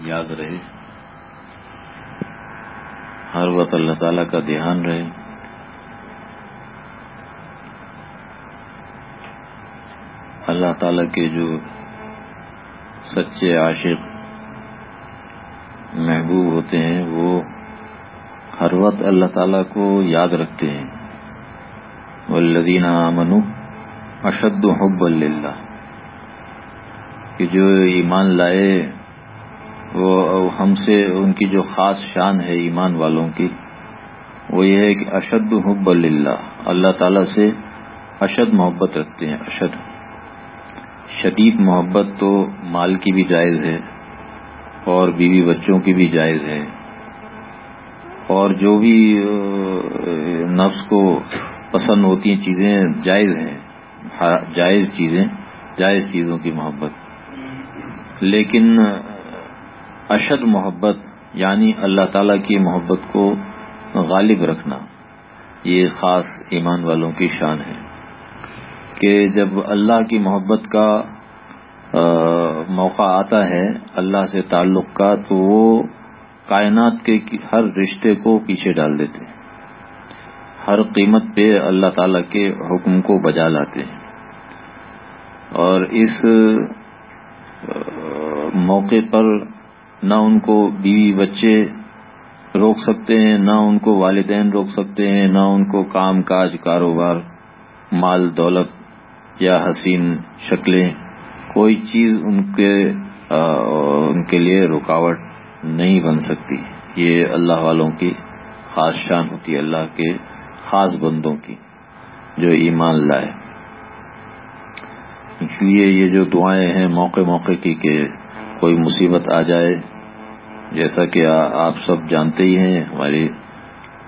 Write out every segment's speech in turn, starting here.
یاد رہے، ہر وقت اللہ تعالیٰ کا دھیان رہے۔ اللہ تعالیٰ کے جو سچے عاشق محبوب ہوتے ہیں، وہ ہر وقت اللہ تعالیٰ کو یاد رکھتے ہیں۔ والذین آمنوا اشد حب اللہ کہ جو ایمان لائے وہ ہم سے ان کی جو خاص شان ہے ایمان والوں کی، وہ یہ ہے کہ اشد حب اللہ اللہ تعالیٰ سے اشد محبت رکھتے ہیں، اشد۔ شدید محبت تو مال کی بھی جائز ہے اور بیوی بچوں کی بھی جائز ہے۔ اور جو بھی نفس کو پسند ہوتی ہیں چیزیں جائز ہیں جائز چیزیں، جائز چیزوں کی محبت۔ لیکن اشد محبت یعنی اللہ تعالی کی محبت کو غالب رکھنا، یہ خاص ایمان والوں کی شان ہے کہ جب اللہ کی محبت کا موقع آتا ہے اللہ سے تعلق کا، تو وہ کائنات کے ہر رشتے کو پیچھے ڈال دیتے ہیں۔ ہر قیمت پہ اللہ تعالی کے حکم کو بجا لاتے ہیں۔ اور اس موقع پر نہ ان کو بیوی بچے روک سکتے ہیں، نہ ان کو والدین روک سکتے ہیں، نہ ان کو کام کاج، کاروبار، مال، دولت یا حسین شکلیں، کوئی چیز ان کے ان کے لیے رکاوٹ نہیں بن سکتی۔ یہ اللہ والوں کی خاص شان ہوتی ہے، اللہ کے خاص بندوں کی جو ایمان لائے۔ اس لیے یہ جو دعائیں ہیں موقع موقع کی کہ کوئی مصیبت آ جائے، جیسا کہ آپ سب جانتے ہی ہیں ہماری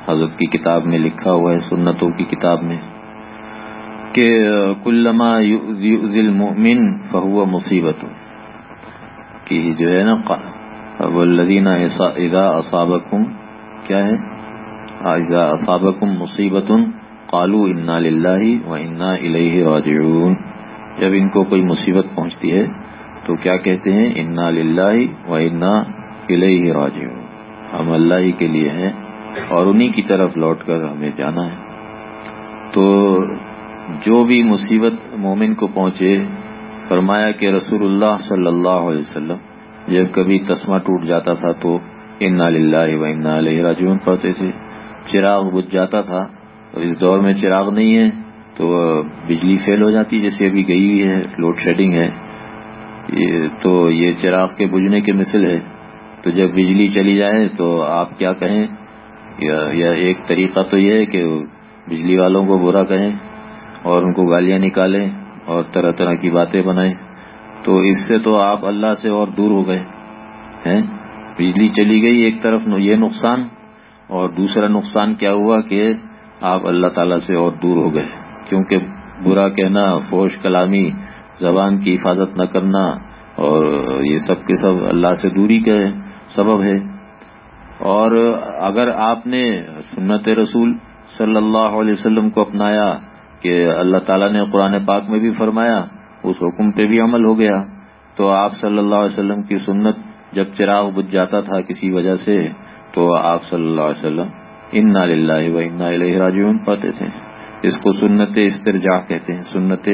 حضرت کی کتاب میں لکھا ہوا ہے، سنتوں کی کتاب میں، کہ کلما المؤمن فہو مصیبت کی جو ہے نا والذین اذا اصابکم، کیا ہے؟ اذا اصابکم مصیبت، قالوا انا للہ و انا الیہ راجعون۔ جب ان کو کوئی مصیبت پہنچتی ہے تو کیا کہتے ہیں؟ انا للہ و انا الیہ راجعون ہم اللہ ہی کے لیے ہیں اور انہی کی طرف لوٹ کر ہمیں جانا ہے۔ تو جو بھی مصیبت مومن کو پہنچے، فرمایا کہ رسول اللہ صلی اللہ علیہ وسلم، جب کبھی تسمہ ٹوٹ جاتا تھا تو انا للہ و انا علیہ راجعون پڑھتے تھے۔ چراغ بجھ جاتا تھا۔ اس دور میں چراغ نہیں ہے، تو بجلی فیل ہو جاتی جیسے ابھی گئی ہوئی ہے، لوڈ شیڈنگ ہے۔ تو یہ چراغ کے بجھنے کے مثل ہے۔ تو جب بجلی چلی جائے تو آپ کیا کہیں؟ یا ایک طریقہ تو یہ ہے کہ بجلی والوں کو برا کہیں اور ان کو گالیاں نکالیں اور طرح طرح کی باتیں بنائیں۔ تو اس سے تو آپ اللہ سے اور دور ہو گئے۔ ہیں؟ بجلی چلی گئی ایک طرف یہ نقصان اور دوسرا نقصان کیا ہوا کہ آپ اللہ تعالی سے اور دور ہو گئے۔ کیونکہ برا کہنا، فوش، کلامی زبان کی حفاظت نہ کرنا اور یہ سب کے سب اللہ سے دوری کا سبب ہے۔ اور اگر آپ نے سنت رسول صلی اللہ علیہ وسلم کو اپنایا کہ اللہ تعالیٰ نے قرآن پاک میں بھی فرمایا، اس حکم پہ بھی عمل ہو گیا، تو آپ صلی اللہ علیہ وسلم کی سنت جب چراغ بجھ جاتا تھا کسی وجہ سے، تو آپ صلی اللہ علیہ وسلم انا للہ و انا علیہ راجعون پاتے تھے۔ اس کو سنت استرجا کہتے ہیں، سنت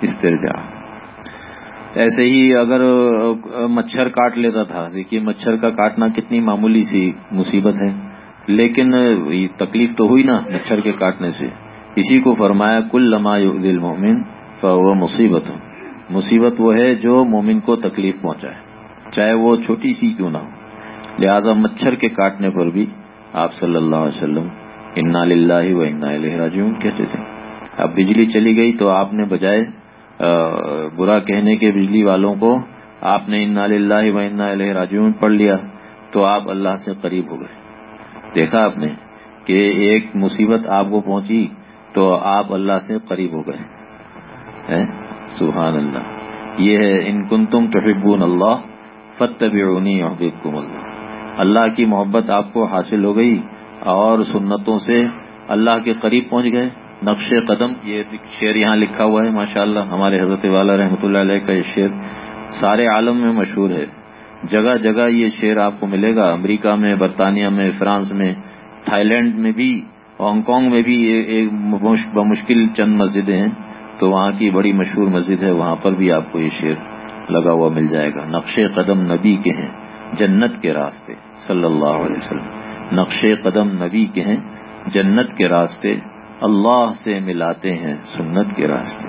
استرجا ایسے ہی اگر مچھر کاٹ لیتا تھا، دیکھیے مچھر کا کاٹنا کتنی معمولی سی مصیبت ہے۔ لیکن تکلیف تو ہوئی نا مچھر کے کاٹنے سے۔ اسی کو فرمایا، کل لما دل مومن فو مصیبت۔ مصیبت وہ ہے جو مومن کو تکلیف پہنچائے۔ چاہے وہ چھوٹی سی کیوں نہ ہو۔ لہذا مچھر کے کاٹنے پر بھی آپ صلی اللہ علیہ وسلم انا للہ و انا علیہ راجعون کہتے تھے۔ اب بجلی چلی گئی تو آپ نے بجائے برا کہنے کے بجلی والوں کو آپ نے انا للہ و انا علیہ راجعون پڑھ لیا تو آپ اللہ سے قریب ہو گئے۔ دیکھا آپ نے کہ ایک مصیبت آپ کو پہنچی تو آپ اللہ سے قریب ہو گئے۔ سبحان اللہ۔ یہ ہے، ان کن تم تحبون اللہ فتح یحببکم اللہ۔ اللہ کی محبت آپ کو حاصل ہو گئی اور سنتوں سے اللہ کے قریب پہنچ گئے۔ نقش قدم، یہ شعر یہاں لکھا ہوا ہے ماشاء اللہ ہمارے حضرت والا رحمۃ اللہ علیہ کا یہ شعر سارے عالم میں مشہور ہے۔ جگہ جگہ یہ شعر آپ کو ملے گا، امریکہ میں، برطانیہ میں، فرانس میں تھائی لینڈ میں بھی، ہانگ کانگ میں بھی ایک بمشکل چند مسجدیں ہیں، تو وہاں کی بڑی مشہور مسجد ہے، وہاں پر بھی آپ کو یہ شعر لگا ہوا مل جائے گا۔ نقش قدم نبی کے ہیں، جنت کے راستے، صلی اللہ علیہ وسلم۔ نقش قدم نبی کے ہیں، جنت کے راستے اللہ سے ملاتے ہیں سنت کے راستے۔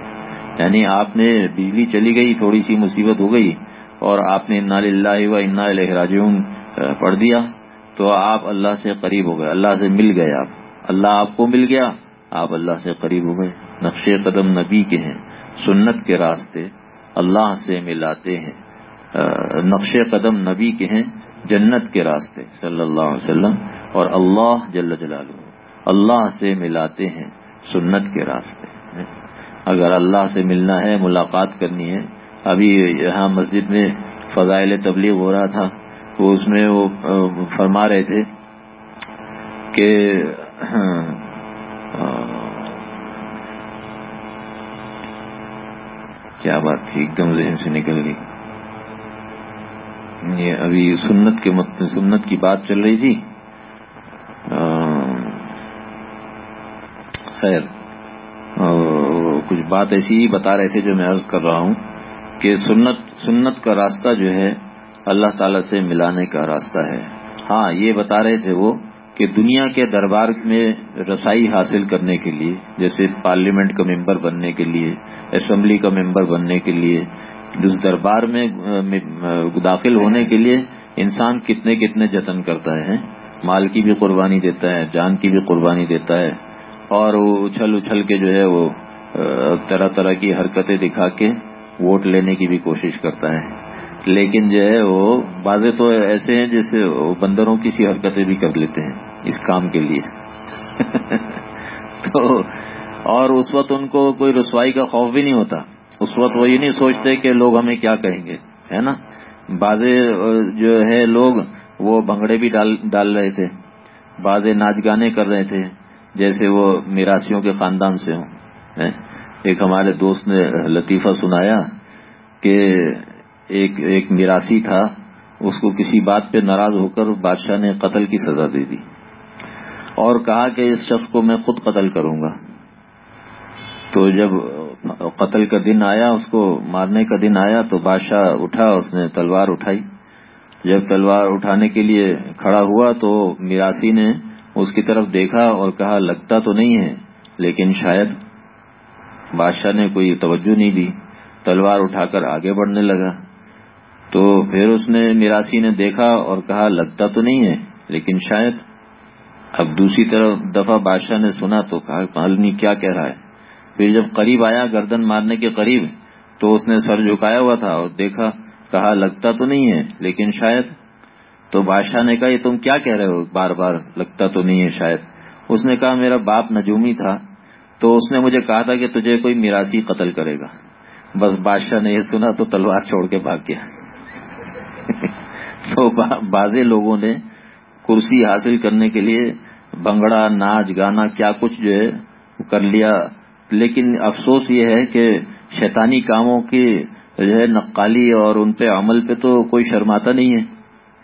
یعنی آپ نے بجلی چلی گئی، تھوڑی سی مصیبت ہو گئی اور آپ نے انا اللہ و انا راجعون پڑھ دیا تو آپ اللہ سے قریب ہو گئے، اللہ سے مل گئے آپ۔ اللہ آپ کو مل گیا، آپ اللہ سے قریب ہو گئے۔ نقش قدم نبی کے ہیں، سنت کے راستے اللہ سے ملاتے ہیں۔ نقش قدم نبی کے ہیں، جنت کے راستے، صلی اللہ علیہ وسلم، اور اللہ جل جلالہ۔ اللہ سے ملاتے ہیں سنت کے راستے اگر اللہ سے ملنا ہے، ملاقات کرنی ہے۔ ابھی یہاں مسجد میں فضائل تبلیغ ہو رہا تھا، تو اس میں وہ فرما رہے تھے کہ کیا بات تھی؟ ایک دم ذہن سے نکل گئی۔ یہ ابھی سنت کے سنت کی بات چل رہی تھی۔ خیر۔ کچھ بات ایسی ہی بتا رہے تھے جو میں عرض کر رہا ہوں کہ سنت سنت کا راستہ جو ہے اللہ تعالی سے ملانے کا راستہ ہے۔ ہاں یہ بتا رہے تھے وہ کہ دنیا کے دربار میں رسائی حاصل کرنے کے لیے، جیسے پارلیمنٹ کا ممبر بننے کے لیے، اسمبلی کا ممبر بننے کے لیے اس دربار میں داخل ہونے کے لیے انسان کتنے کتنے جتن کرتا ہے مال کی بھی قربانی دیتا ہے، جان کی بھی قربانی دیتا ہے۔ اور وہ اچھل اچھل کے جو ہے وہ طرح طرح کی حرکتیں دکھا کے ووٹ لینے کی بھی کوشش کرتا ہے۔ لیکن جو ہے وہ بازے تو ایسے ہیں جیسے بندروں کی سی حرکتیں بھی کر لیتے ہیں اس کام کے لیے۔ تو، اور اس وقت ان کو کوئی رسوائی کا خوف بھی نہیں ہوتا۔ اس وقت وہ یہ نہیں سوچتے کہ لوگ ہمیں کیا کہیں گے، ہے نا؟ بازے جو ہے لوگ وہ بھنگڑے بھی ڈال ڈال رہے تھے۔ بازے ناچ گانے کر رہے تھے۔ جیسے وہ میراسیوں کے خاندان سے ہوں ایک ہمارے دوست نے لطیفہ سنایا کہ ایک ایک میراسی تھا، اس کو کسی بات پہ ناراض ہو کر بادشاہ نے قتل کی سزا دے دی۔ اور کہا کہ اس شخص کو میں خود قتل کروں گا۔ تو جب قتل کا دن آیا، اس کو مارنے کا دن آیا، تو بادشاہ اٹھا، اس نے تلوار اٹھائی۔ جب تلوار اٹھانے کے لیے کھڑا ہوا، تو میراسی نے اس کی طرف دیکھا اور کہا، لگتا تو نہیں ہے، لیکن شاید بادشاہ نے کوئی توجہ نہیں دی۔ تلوار اٹھا کر آگے بڑھنے لگا۔ تو پھر اس نے میراسی نے دیکھا اور کہا، لگتا تو نہیں ہے، لیکن شاید۔ اب دوسری طرف دفعہ بادشاہ نے سنا تو کہا معلوم کیا کہہ رہا ہے؟ پھر جب قریب آیا گردن مارنے کے قریب، تو اس نے سر جھکایا ہوا تھا اور دیکھا، کہا، لگتا تو نہیں ہے، لیکن شاید تو بادشاہ نے کہا، یہ تم کیا کہہ رہے ہو؟ بار بار لگتا تو نہیں ہے شاید۔ اس نے کہا، میرا باپ نجومی تھا تو اس نے مجھے کہا تھا کہ تجھے کوئی میراسی قتل کرے گا۔ بس بادشاہ نے یہ سنا تو تلوار چھوڑ کے بھاگ گیا۔ تو بازے لوگوں نے کرسی حاصل کرنے کے لیے بنگڑا، ناچ، گانا، کیا کچھ جو ہے کر لیا۔ لیکن افسوس یہ ہے کہ شیطانی کاموں کی جو ہے نقالی اور ان پہ عمل پہ تو کوئی شرماتا نہیں ہے۔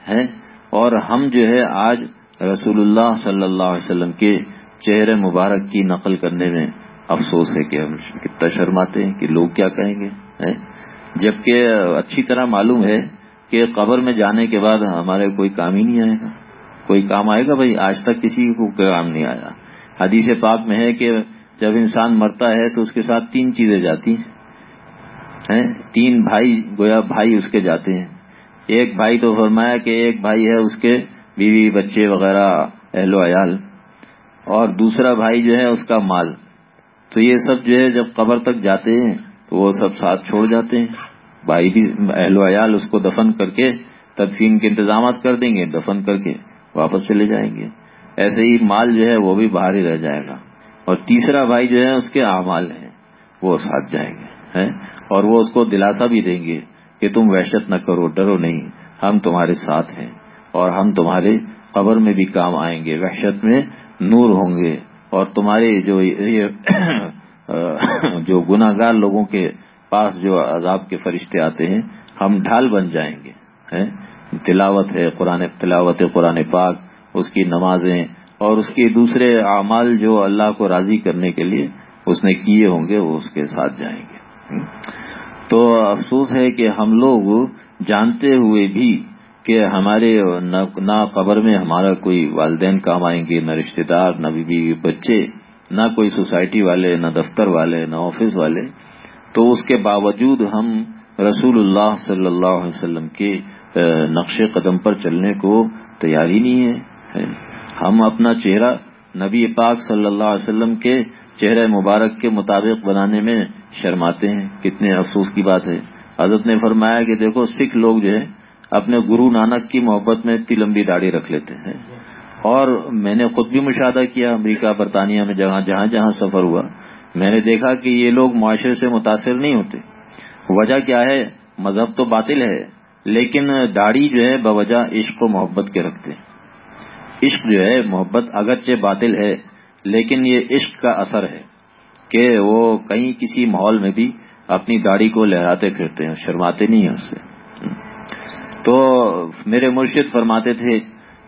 ہے اور ہم جو ہے آج رسول اللہ صلی اللہ علیہ وسلم کے چہرے مبارک کی نقل کرنے میں افسوس ہے کہ ہم کتنا شرماتے ہیں کہ لوگ کیا کہیں گے جبکہ اچھی طرح معلوم ہے کہ قبر میں جانے کے بعد ہمارے کوئی کام ہی نہیں آئے گا۔ کوئی کام آئے گا بھائی؟ آج تک کسی کو کام نہیں آیا۔ حدیث پاک میں ہے کہ جب انسان مرتا ہے تو اس کے ساتھ تین چیزیں جاتی ہیں؟ تین بھائی، گویا بھائی اس کے جاتے ہیں۔ ایک بھائی تو فرمایا کہ ایک بھائی ہے اس کے بیوی، بچے وغیرہ، اہل و عیال، اور دوسرا بھائی جو ہے اس کا مال۔ تو یہ سب جو ہے جب قبر تک جاتے ہیں تو وہ سب ساتھ چھوڑ جاتے ہیں۔ بھائی بھی اہل و عیال اس کو دفن کر کے تدفین کے انتظامات کر دیں گے، دفن کر کے واپس چلے جائیں گے۔ ایسے ہی مال جو ہے وہ بھی باہر ہی رہ جائے گا۔ اور تیسرا بھائی جو ہے اس کے اعمال ہیں، وہ ساتھ جائیں گے اور وہ اس کو دلاسا بھی دیں گے۔ کہ تم وحشت نہ کرو، ڈرو نہیں، ہم تمہارے ساتھ ہیں اور ہم تمہارے قبر میں بھی کام آئیں گے، وحشت میں نور ہوں گے اور تمہارے جو جو گناگار لوگوں کے پاس جو عذاب کے فرشتے آتے ہیں، ہم ڈھال بن جائیں گے تلاوت ہے، قرآن تلاوت، قرآن پاک، اس کی نمازیں اور اس کے دوسرے اعمال جو اللہ کو راضی کرنے کے لیے اس نے کیے ہوں گے، وہ اس کے ساتھ جائیں گے۔ تو افسوس ہے کہ ہم لوگ جانتے ہوئے بھی کہ ہمارے نہ قبر میں ہمارا کوئی والدین کام آئیں گے، نہ رشتے دار، نہ بیوی بچے، نہ کوئی سوسائٹی والے، نہ دفتر والے، نہ آفس والے۔ تو اس کے باوجود ہم رسول اللہ صلی اللہ علیہ وسلم کے نقش قدم پر چلنے کو تیار ہی نہیں ہے ہم اپنا چہرہ نبی پاک صلی اللہ علیہ وسلم کے چہرہ مبارک کے مطابق بنانے میں شرماتے ہیں، کتنے افسوس کی بات ہے۔ حضرت نے فرمایا کہ دیکھو، سکھ لوگ جو ہے، اپنے گرو نانک کی محبت میں اتنی لمبی داڑھی رکھ لیتے ہیں۔ اور میں نے خود بھی مشاہدہ کیا، امریکہ، برطانیہ میں، جہاں جہاں جہاں سفر ہوا۔ میں نے دیکھا کہ یہ لوگ معاشرے سے متاثر نہیں ہوتے۔ وجہ کیا ہے؟ مذہب تو باطل ہے، لیکن داڑھی جو ہے، بوجہ عشق و محبت کے رکھتے ہیں۔ عشق جو ہے، محبت اگرچہ باطل ہے، لیکن یہ عشق کا اثر ہے۔ کہ وہ کہیں کسی ماحول میں بھی اپنی داڑھی کو لہراتے پھرتے ہیں، شرماتے نہیں ہیں اس سے۔ تو میرے مرشد فرماتے تھے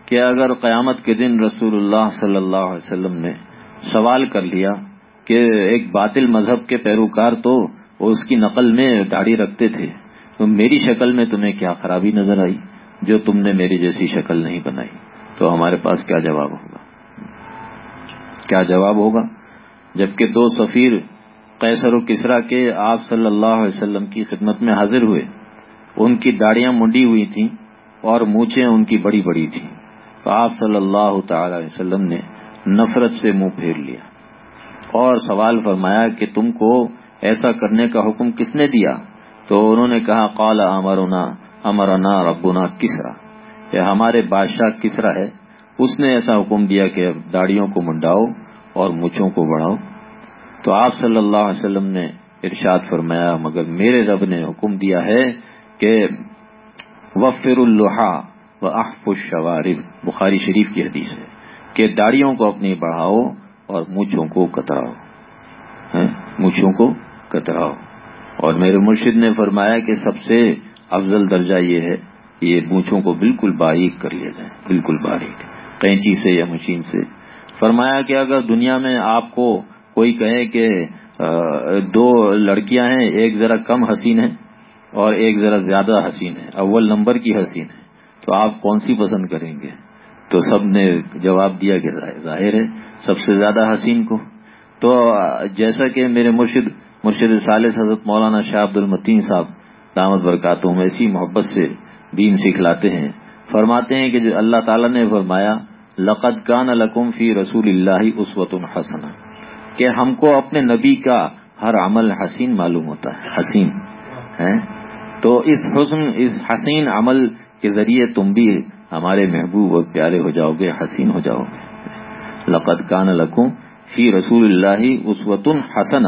کہ اگر قیامت کے دن رسول اللہ صلی اللہ علیہ وسلم نے سوال کر لیا کہ ایک باطل مذہب کے پیروکار تو اس کی نقل میں داڑھی رکھتے تھے، تو میری شکل میں تمہیں کیا خرابی نظر آئی جو تم نے میری جیسی شکل نہیں بنائی؟ تو ہمارے پاس کیا جواب ہوگا؟ کیا جواب ہوگا؟ جبکہ دو سفیر قیصر و کسرا کے آپ صلی اللہ علیہ وسلم کی خدمت میں حاضر ہوئے۔ ان کی داڑیاں منڈی ہوئی تھیں اور مونچھیں ان کی بڑی بڑی تھیں۔ تو آپ صلی اللہ تعالی علیہ وسلم نے نفرت سے منہ پھیر لیا اور سوال فرمایا کہ تم کو ایسا کرنے کا حکم کس نے دیا؟ تو انہوں نے کہا، قال امرنا امرنا ربنا کسرا۔ یہ ہمارے بادشاہ کسرا ہے، اس نے ایسا حکم دیا کہ داڑیوں کو منڈاؤ۔ اور مچھوں کو بڑھاؤ۔ تو آپ صلی اللہ علیہ وسلم نے ارشاد فرمایا، مگر میرے رب نے حکم دیا ہے کہ وفر الحا و احف الشوارب۔ بخاری شریف کی حدیث ہے کہ داڑیوں کو اپنی بڑھاؤ اور مچھوں کو کتراؤ۔ ہاں، مچھوں کو کتراؤ۔ اور میرے مرشد نے فرمایا کہ سب سے افضل درجہ یہ ہے یہ مونچھوں کو بالکل باریک کر لیا جائے، بالکل باریک کینچی سے یا مشین سے۔ فرمایا کہ اگر دنیا میں آپ کو کوئی کہے کہ دو لڑکیاں ہیں، ایک ذرا کم حسین ہے اور ایک ذرا زیادہ حسین ہے، اول نمبر کی حسین ہے، تو آپ کون سی پسند کریں گے؟ تو سب نے جواب دیا کہ ظاہر ہے، سب سے زیادہ حسین کو۔ تو جیسا کہ میرے مرشد مرشد صالح حضرت مولانا شاہ عبد المتین صاحب دامت برکاتوں میں ایسی محبت سے دین سکھلاتے ہیں، فرماتے ہیں کہ جو اللہ تعالیٰ نے فرمایا لقد کان لکم فی رسول اللہ اسوت الحسن کہ ہم کو اپنے نبی کا ہر عمل حسین معلوم ہوتا ہے، حسین ہے تو اس حسن، اس حسین عمل کے ذریعے تم بھی ہمارے محبوب اور پیارے ہو جاؤ گے، حسین ہو جاؤ گے۔ لقد کان لکم فی رسول اللہ اسوت الحسن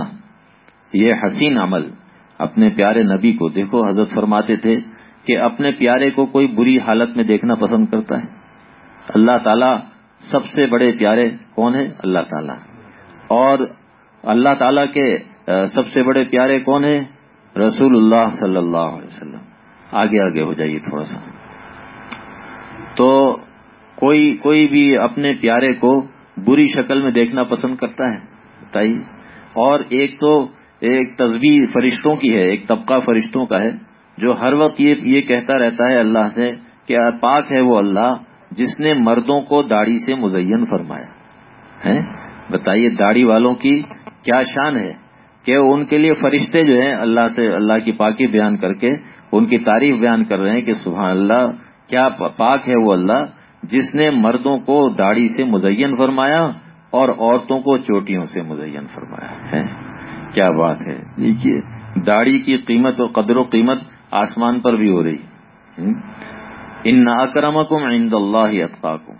یہ حسین عمل اپنے پیارے نبی کو دیکھو، حضرت فرماتے تھے کہ اپنے پیارے کو کوئی بری حالت میں دیکھنا پسند کرتا ہے۔ اللہ تعالیٰ سب سے بڑے پیارے کون ہیں؟ اللہ تعالیٰ۔ اور اللہ تعالیٰ کے سب سے بڑے پیارے کون ہیں؟ رسول اللہ صلی اللہ علیہ وسلم۔ آگے آگے ہو جائیے تھوڑا سا۔ تو کوئی کوئی بھی اپنے پیارے کو بری شکل میں دیکھنا پسند کرتا ہے؟ بتائیے۔ اور ایک تو ایک تصویر فرشتوں کی ہے، ایک طبقہ فرشتوں کا ہے، جو ہر وقت یہ یہ کہتا رہتا ہے اللہ سے کہ پاک ہے وہ اللہ جس نے مردوں کو داڑھی سے مزین فرمایا۔ ہے بتائیے داڑھی والوں کی کیا شان ہے کہ ان کے لیے فرشتے جو ہیں اللہ سے اللہ کی پاکی بیان کر کے ان کی تعریف بیان کر رہے ہیں کہ سبحان اللہ، کیا پاک ہے وہ اللہ جس نے مردوں کو داڑھی سے مزین فرمایا اور عورتوں کو چوٹیوں سے مزین فرمایا۔ ہے کیا بات ہے؟ دیکھیے، داڑھی کی قیمت اور قدر و قیمت آسمان پر بھی ہو رہی۔ ان اکرمکم عند اللہ اطفاکم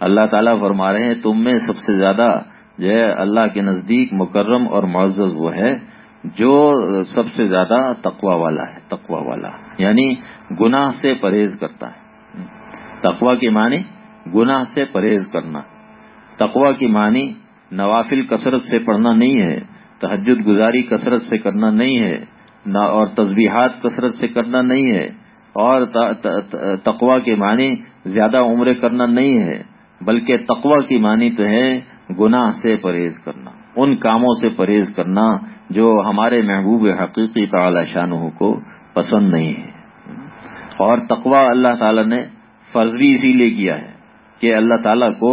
اللہ تعالیٰ فرما رہے ہیں، تم میں سب سے زیادہ جو ہے اللہ کے نزدیک مکرم اور معزز وہ ہے، جو سب سے زیادہ تقوا والا ہے تقوا والا۔ یعنی گناہ سے پرہیز کرتا ہے۔ تقوا کی معنی گناہ سے پرہیز کرنا۔ تقوا کی معنی نوافل کثرت سے پڑھنا نہیں ہے تحجد گزاری کثرت سے کرنا نہیں ہے اور تصبیحات کثرت سے کرنا نہیں ہے۔ اور تقوا کے معنی زیادہ عمریں کرنا نہیں ہے، بلکہ تقوا کی معنی تو ہے گناہ سے پرہیز کرنا، ان کاموں سے پرہیز کرنا جو ہمارے محبوب حقیقی تعالی شاہ کو پسند نہیں ہے۔ اور تقوا اللہ تعالی نے فرض بھی اسی لیے کیا ہے کہ اللہ تعالیٰ کو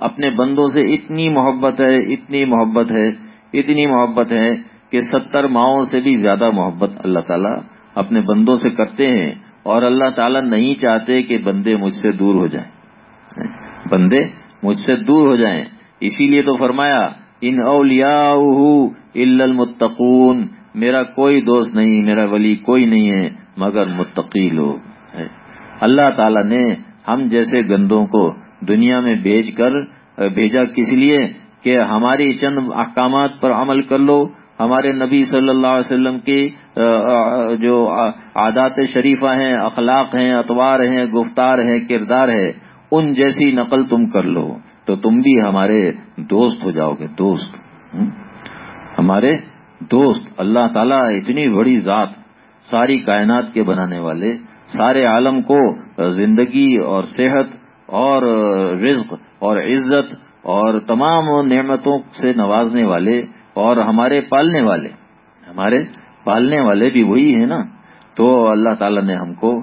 اپنے بندوں سے اتنی محبت ہے، اتنی محبت ہے، اتنی محبت ہے کہ ستر ماؤں سے بھی زیادہ محبت اللہ تعالیٰ اپنے بندوں سے کرتے ہیں۔ اور اللہ تعالیٰ نہیں چاہتے کہ بندے مجھ سے دور ہو جائیں۔ بندے مجھ سے دور ہو جائیں۔ اسی لیے تو فرمایا، ان اولیا المتقون، میرا کوئی دوست نہیں، میرا ولی کوئی نہیں ہے، مگر متقی لوگ اللہ تعالیٰ نے ہم جیسے گندوں کو دنیا میں بھیج کر، بھیجا کس لیے؟ کہ ہماری چند احکامات پر عمل کر لو ہمارے نبی صلی اللہ علیہ وسلم کی جو عادات شریفہ ہیں، اخلاق ہیں اتوار ہیں، گفتار ہیں، کردار ہے ان جیسی نقل تم کر لو تو تم بھی ہمارے دوست ہو جاؤ گے، دوست۔ ہمارے دوست۔ اللہ تعالیٰ اتنی بڑی ذات، ساری کائنات کے بنانے والے، سارے عالم کو زندگی اور صحت اور رزق اور عزت اور تمام نعمتوں سے نوازنے والے۔ اور ہمارے پالنے والے، ہمارے پالنے والے بھی وہی ہیں نا۔ تو اللہ تعالیٰ نے ہم کو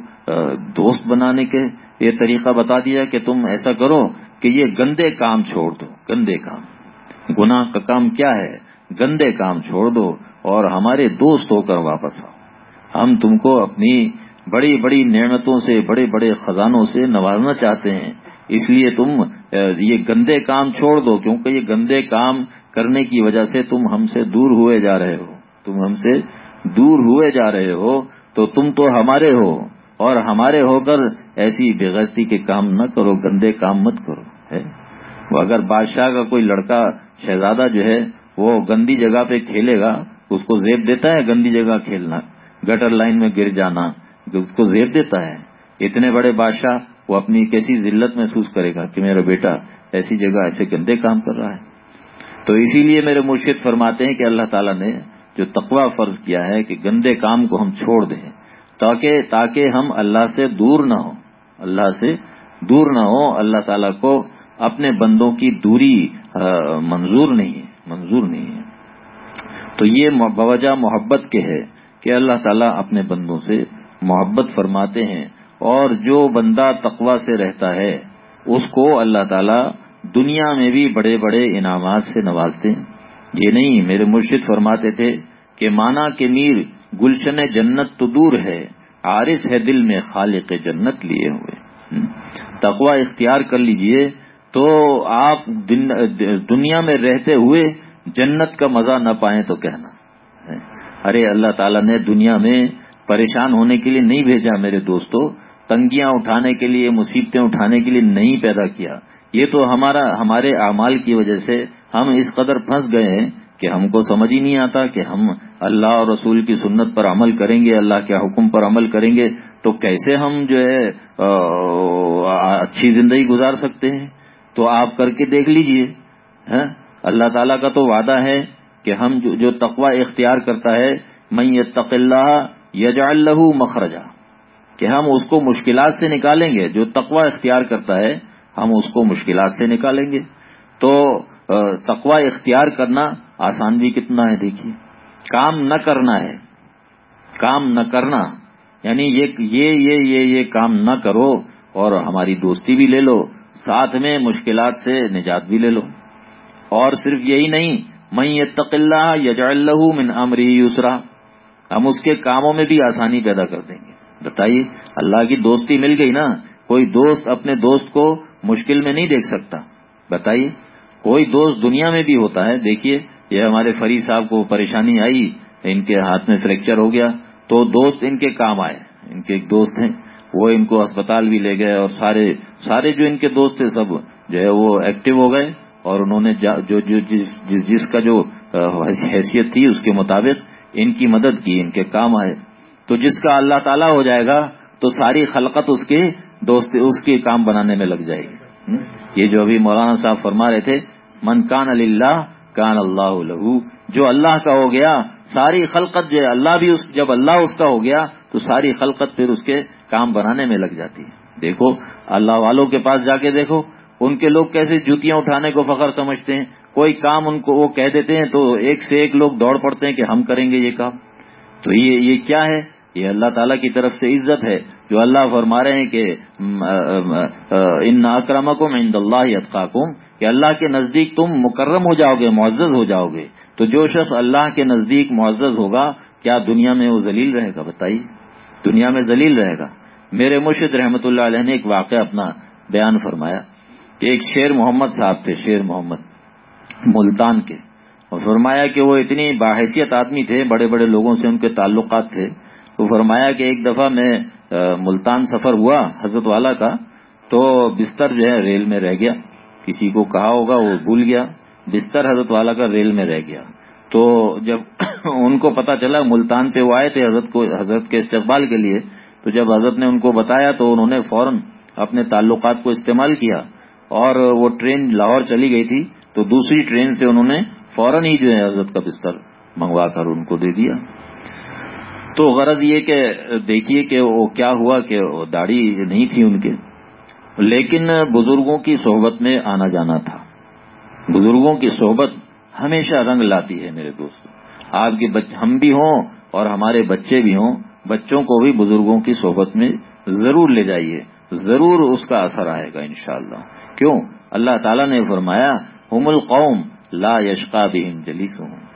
دوست بنانے کے یہ طریقہ بتا دیا کہ تم ایسا کرو کہ یہ گندے کام چھوڑ دو، گندے کام۔ گناہ کا کام کیا ہے؟ گندے کام چھوڑ دو اور ہمارے دوست ہو کر واپس آؤ۔ ہم تم کو اپنی بڑی بڑی نعمتوں سے، بڑے بڑے خزانوں سے نوازنا چاہتے ہیں۔ اس لیے تم یہ گندے کام چھوڑ دو کیونکہ یہ گندے کام کرنے کی وجہ سے تم ہم سے دور ہوئے جا رہے ہو۔ تم ہم سے دور ہوئے جا رہے ہو تو تم تو ہمارے ہو اور ہمارے ہو کر ایسی بےغیرتی کے کام نہ کرو، گندے کام مت کرو، ہے؟ اگر بادشاہ کا کوئی لڑکا شہزادہ جو ہے وہ گندی جگہ پہ کھیلے گا، اس کو زیب دیتا ہے گندی جگہ کھیلنا، گٹر لائن میں گر جانا، اس کو زیب دیتا ہے۔ اتنے بڑے بادشاہ وہ اپنی کیسی ذلت محسوس کرے گا کہ میرا بیٹا ایسی جگہ ایسے گندے کام کر رہا ہے؟ تو اسی لیے میرے مرشد فرماتے ہیں کہ اللہ تعالیٰ نے جو تقوا فرض کیا ہے کہ گندے کام کو ہم چھوڑ دیں، تاکہ تاکہ ہم اللہ سے دور نہ ہوں۔ اللہ سے دور نہ ہو اللہ تعالیٰ کو اپنے بندوں کی دوری منظور نہیں ہے۔ منظور نہیں ہے۔ تو یہ بوجہ محبت کے ہے کہ اللہ تعالیٰ اپنے بندوں سے محبت فرماتے ہیں اور جو بندہ تقوا سے رہتا ہے، اس کو اللہ تعالیٰ دنیا میں بھی بڑے بڑے انعامات سے نوازتے ہیں۔ یہ نہیں، میرے مرشد فرماتے تھے کہ مانا کے میر گلشن جنت تو دور ہے عارف ہے دل میں خالق جنت لیے ہوئے۔ تقوا اختیار کر لیجیے۔ تو آپ دنیا میں رہتے ہوئے جنت کا مزہ نہ پائیں تو کہنا ارے اللہ تعالیٰ نے دنیا میں پریشان ہونے کے لیے نہیں بھیجا میرے دوستو، تنگیاں اٹھانے کے لیے، مصیبتیں اٹھانے کے لیے نہیں پیدا کیا۔ یہ تو ہمارا ہمارے اعمال کی وجہ سے ہم اس قدر پھنس گئے ہیں کہ ہم کو سمجھ ہی نہیں آتا کہ ہم اللہ اور رسول کی سنت پر عمل کریں گے، اللہ کے حکم پر عمل کریں گے، تو کیسے ہم جو ہے اچھی زندگی گزار سکتے ہیں تو آپ کر کے دیکھ لیجیے ہاں؟ اللہ تعالیٰ کا تو وعدہ ہے کہ ہم جو تقوی اختیار کرتا ہے میں یہ اللہ یجعل له مخرجا، کہ ہم اس کو مشکلات سے نکالیں گے، جو تقوا اختیار کرتا ہے ہم اس کو مشکلات سے نکالیں گے۔ تو تقوا اختیار کرنا آسان بھی کتنا ہے، دیکھیے۔ کام نہ کرنا ہے۔ کام نہ کرنا۔ یعنی یہ یہ یہ یہ یہ کام نہ کرو اور ہماری دوستی بھی لے لو۔ ساتھ میں مشکلات سے نجات بھی لے لو۔ اور صرف یہی نہیں میں یہ اللہ یجعل له من امری یسرا۔ ہم اس کے کاموں میں بھی آسانی پیدا کر دیں گے۔ بتائیے، اللہ کی دوستی مل گئی نا؟ کوئی دوست اپنے دوست کو مشکل میں نہیں دیکھ سکتا۔ بتائیے، کوئی دوست دنیا میں بھی ہوتا ہے، دیکھیے، یہ ہمارے فری صاحب کو پریشانی آئی، ان کے ہاتھ میں فریکچر ہو گیا، تو دوست ان کے کام آئے۔ ان کے ایک دوست ہیں، وہ ان کو اسپتال بھی لے گئے اور سارے سارے جو ان کے دوست تھے، سب جو ہے وہ ایکٹیو ہو گئے اور انہوں نے جو جس جس کا جو حیثیت تھی، اس کے مطابق ان کی مدد کی، ان کے کام آئے۔ تو جس کا اللہ تعالیٰ ہو جائے گا، تو ساری خلقت اس کے دوست اس کے کام بنانے میں لگ جائے گی۔ یہ جو ابھی مولانا صاحب فرما رہے تھے، من کان اللہ کان اللہ لہو جو اللہ کا ہو گیا، ساری خلقت جو ہے، اللہ بھی اس، جب اللہ اس کا ہو گیا، تو ساری خلقت پھر اس کے کام بنانے میں لگ جاتی ہے۔ دیکھو، اللہ والوں کے پاس جا کے دیکھو، ان کے لوگ کیسے جوتیاں اٹھانے کو فخر سمجھتے ہیں۔ کوئی کام ان کو وہ کہہ دیتے ہیں تو ایک سے ایک لوگ دوڑ پڑتے ہیں کہ ہم کریں گے یہ کام۔ تو یہ یہ کیا ہے؟ یہ اللہ تعالیٰ کی طرف سے عزت ہے جو اللہ فرما رہے ہیں کہ ان اکرمکم عند اللہ اتقاکم کہ اللہ کے نزدیک تم مکرم ہو جاؤ گے، معزز ہو جاؤ گے۔ تو جو شخص اللہ کے نزدیک معزز ہوگا، کیا دنیا میں وہ ذلیل رہے گا؟ بتائیے۔ دنیا میں ذلیل رہے گا۔ میرے مرشد رحمت اللہ علیہ نے ایک واقعہ اپنا بیان فرمایا کہ ایک شیر محمد صاحب تھے، شیر محمد ملتان کے۔ اور فرمایا کہ وہ اتنی باحیثیت آدمی تھے، بڑے بڑے لوگوں سے ان کے تعلقات تھے۔ تو فرمایا کہ ایک دفعہ میں ملتان سفر ہوا حضرت والا کا، تو بستر جو ہے ریل میں رہ گیا۔ کسی کو کہا ہوگا، وہ بھول گیا۔ بستر حضرت والا کا ریل میں رہ گیا۔ تو جب ان کو پتا چلا، ملتان پہ وہ آئے تھے حضرت کو، حضرت کے استقبال کے لیے۔ تو جب حضرت نے ان کو بتایا، تو انہوں نے فوراً اپنے تعلقات کو استعمال کیا۔ اور وہ ٹرین لاہور چلی گئی تھی۔ تو دوسری ٹرین سے انہوں نے فوراً ہی جو ہے حضرت کا بستر منگوا کر ان کو دے دیا۔ تو غرض یہ کہ دیکھیے کہ وہ کیا ہوا کہ داڑھی نہیں تھی ان کے۔ لیکن بزرگوں کی صحبت میں آنا جانا تھا۔ بزرگوں کی صحبت ہمیشہ رنگ لاتی ہے میرے دوست۔ آپ کے ہم بھی ہوں اور ہمارے بچے بھی ہوں۔ بچوں کو بھی بزرگوں کی صحبت میں ضرور لے جائیے۔ ضرور اس کا اثر آئے گا انشاءاللہ۔ کیوں؟ اللہ تعالیٰ نے فرمایا، ہم القوم لا یشقا بہم جلیس ہوں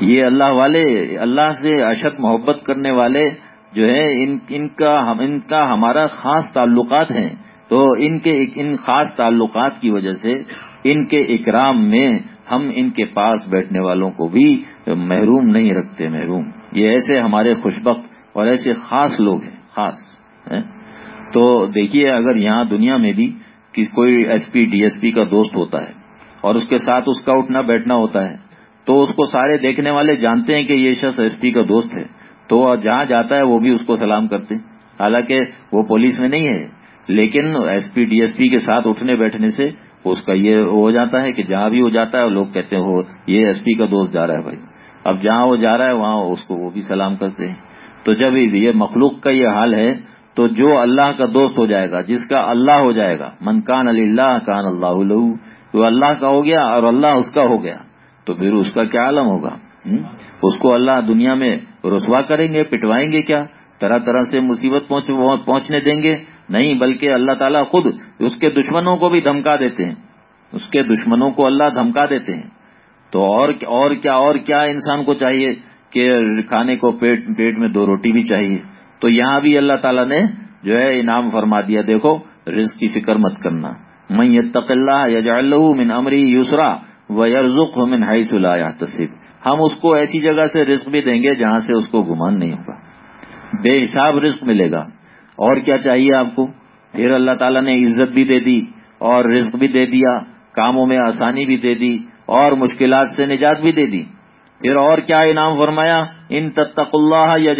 یہ اللہ والے، اللہ سے اشد محبت کرنے والے جو ہے ان ان کا ان کا ہمارا خاص تعلقات ہیں۔ تو ان کے، ان خاص تعلقات کی وجہ سے ان کے اکرام میں ہم ان کے پاس بیٹھنے والوں کو بھی محروم نہیں رکھتے، محروم۔ یہ ایسے ہمارے خوشبخت اور ایسے خاص لوگ ہیں، خاص تو دیکھیے، اگر یہاں دنیا میں بھی کوئی S P, D S P کا دوست ہوتا ہے اور اس کے ساتھ اس کا اٹھنا بیٹھنا ہوتا ہے تو اس کو سارے دیکھنے والے جانتے ہیں کہ یہ شخص ایس پی کا دوست ہے۔ تو جہاں جاتا ہے وہ بھی اس کو سلام کرتے ہیں۔ حالانکہ وہ پولیس میں نہیں ہے، لیکن S P D S P کے ساتھ اٹھنے بیٹھنے سے اس کا یہ ہو جاتا ہے کہ جہاں بھی وہ جاتا ہے، لوگ کہتے ہیں وہ یہ ایس پی کا دوست جا رہا ہے بھائی۔ اب جہاں وہ جا رہا ہے، وہاں اس کو وہ بھی سلام کرتے ہیں۔ تو جب یہ مخلوق کا یہ حال ہے، تو جو اللہ کا دوست ہو جائے گا، جس کا اللہ ہو جائے گا، من کان علی اللہ، کان اللہ تو اللہ کا ہو گیا اور اللہ اس کا ہو گیا۔ تو پھر اس کا کیا عالم ہوگا؟ اس کو اللہ دنیا میں رسوا کریں گے، پٹوائیں گے کیا؟ طرح طرح سے مصیبت پہنچنے دیں گے؟ نہیں، بلکہ اللہ تعالیٰ خود اس کے دشمنوں کو بھی دھمکا دیتے ہیں۔ اس کے دشمنوں کو اللہ دھمکا دیتے ہیں۔ تو اور اور کیا اور کیا انسان کو چاہیے کہ کھانے کو پیٹ پیٹ میں دو روٹی بھی چاہیے؟ تو یہاں بھی اللہ تعالیٰ نے جو ہے انعام فرما دیا۔ دیکھو، رزق کی فکر مت کرنا۔ میں یتق اللہ یجعل من امری یسرا۔ و یرزق من حیث لا يحتسب۔ ہم اس کو ایسی جگہ سے رزق بھی دیں گے جہاں سے اس کو گمان نہیں ہوگا۔ بے حساب رزق ملے گا۔ اور کیا چاہیے آپ کو؟ پھر اللہ تعالیٰ نے عزت بھی دے دی اور رزق بھی دے دیا، کاموں میں آسانی بھی دے دی اور مشکلات سے نجات بھی دے دی۔ پھر اور کیا انعام فرمایا؟ ان تتق اللہ یا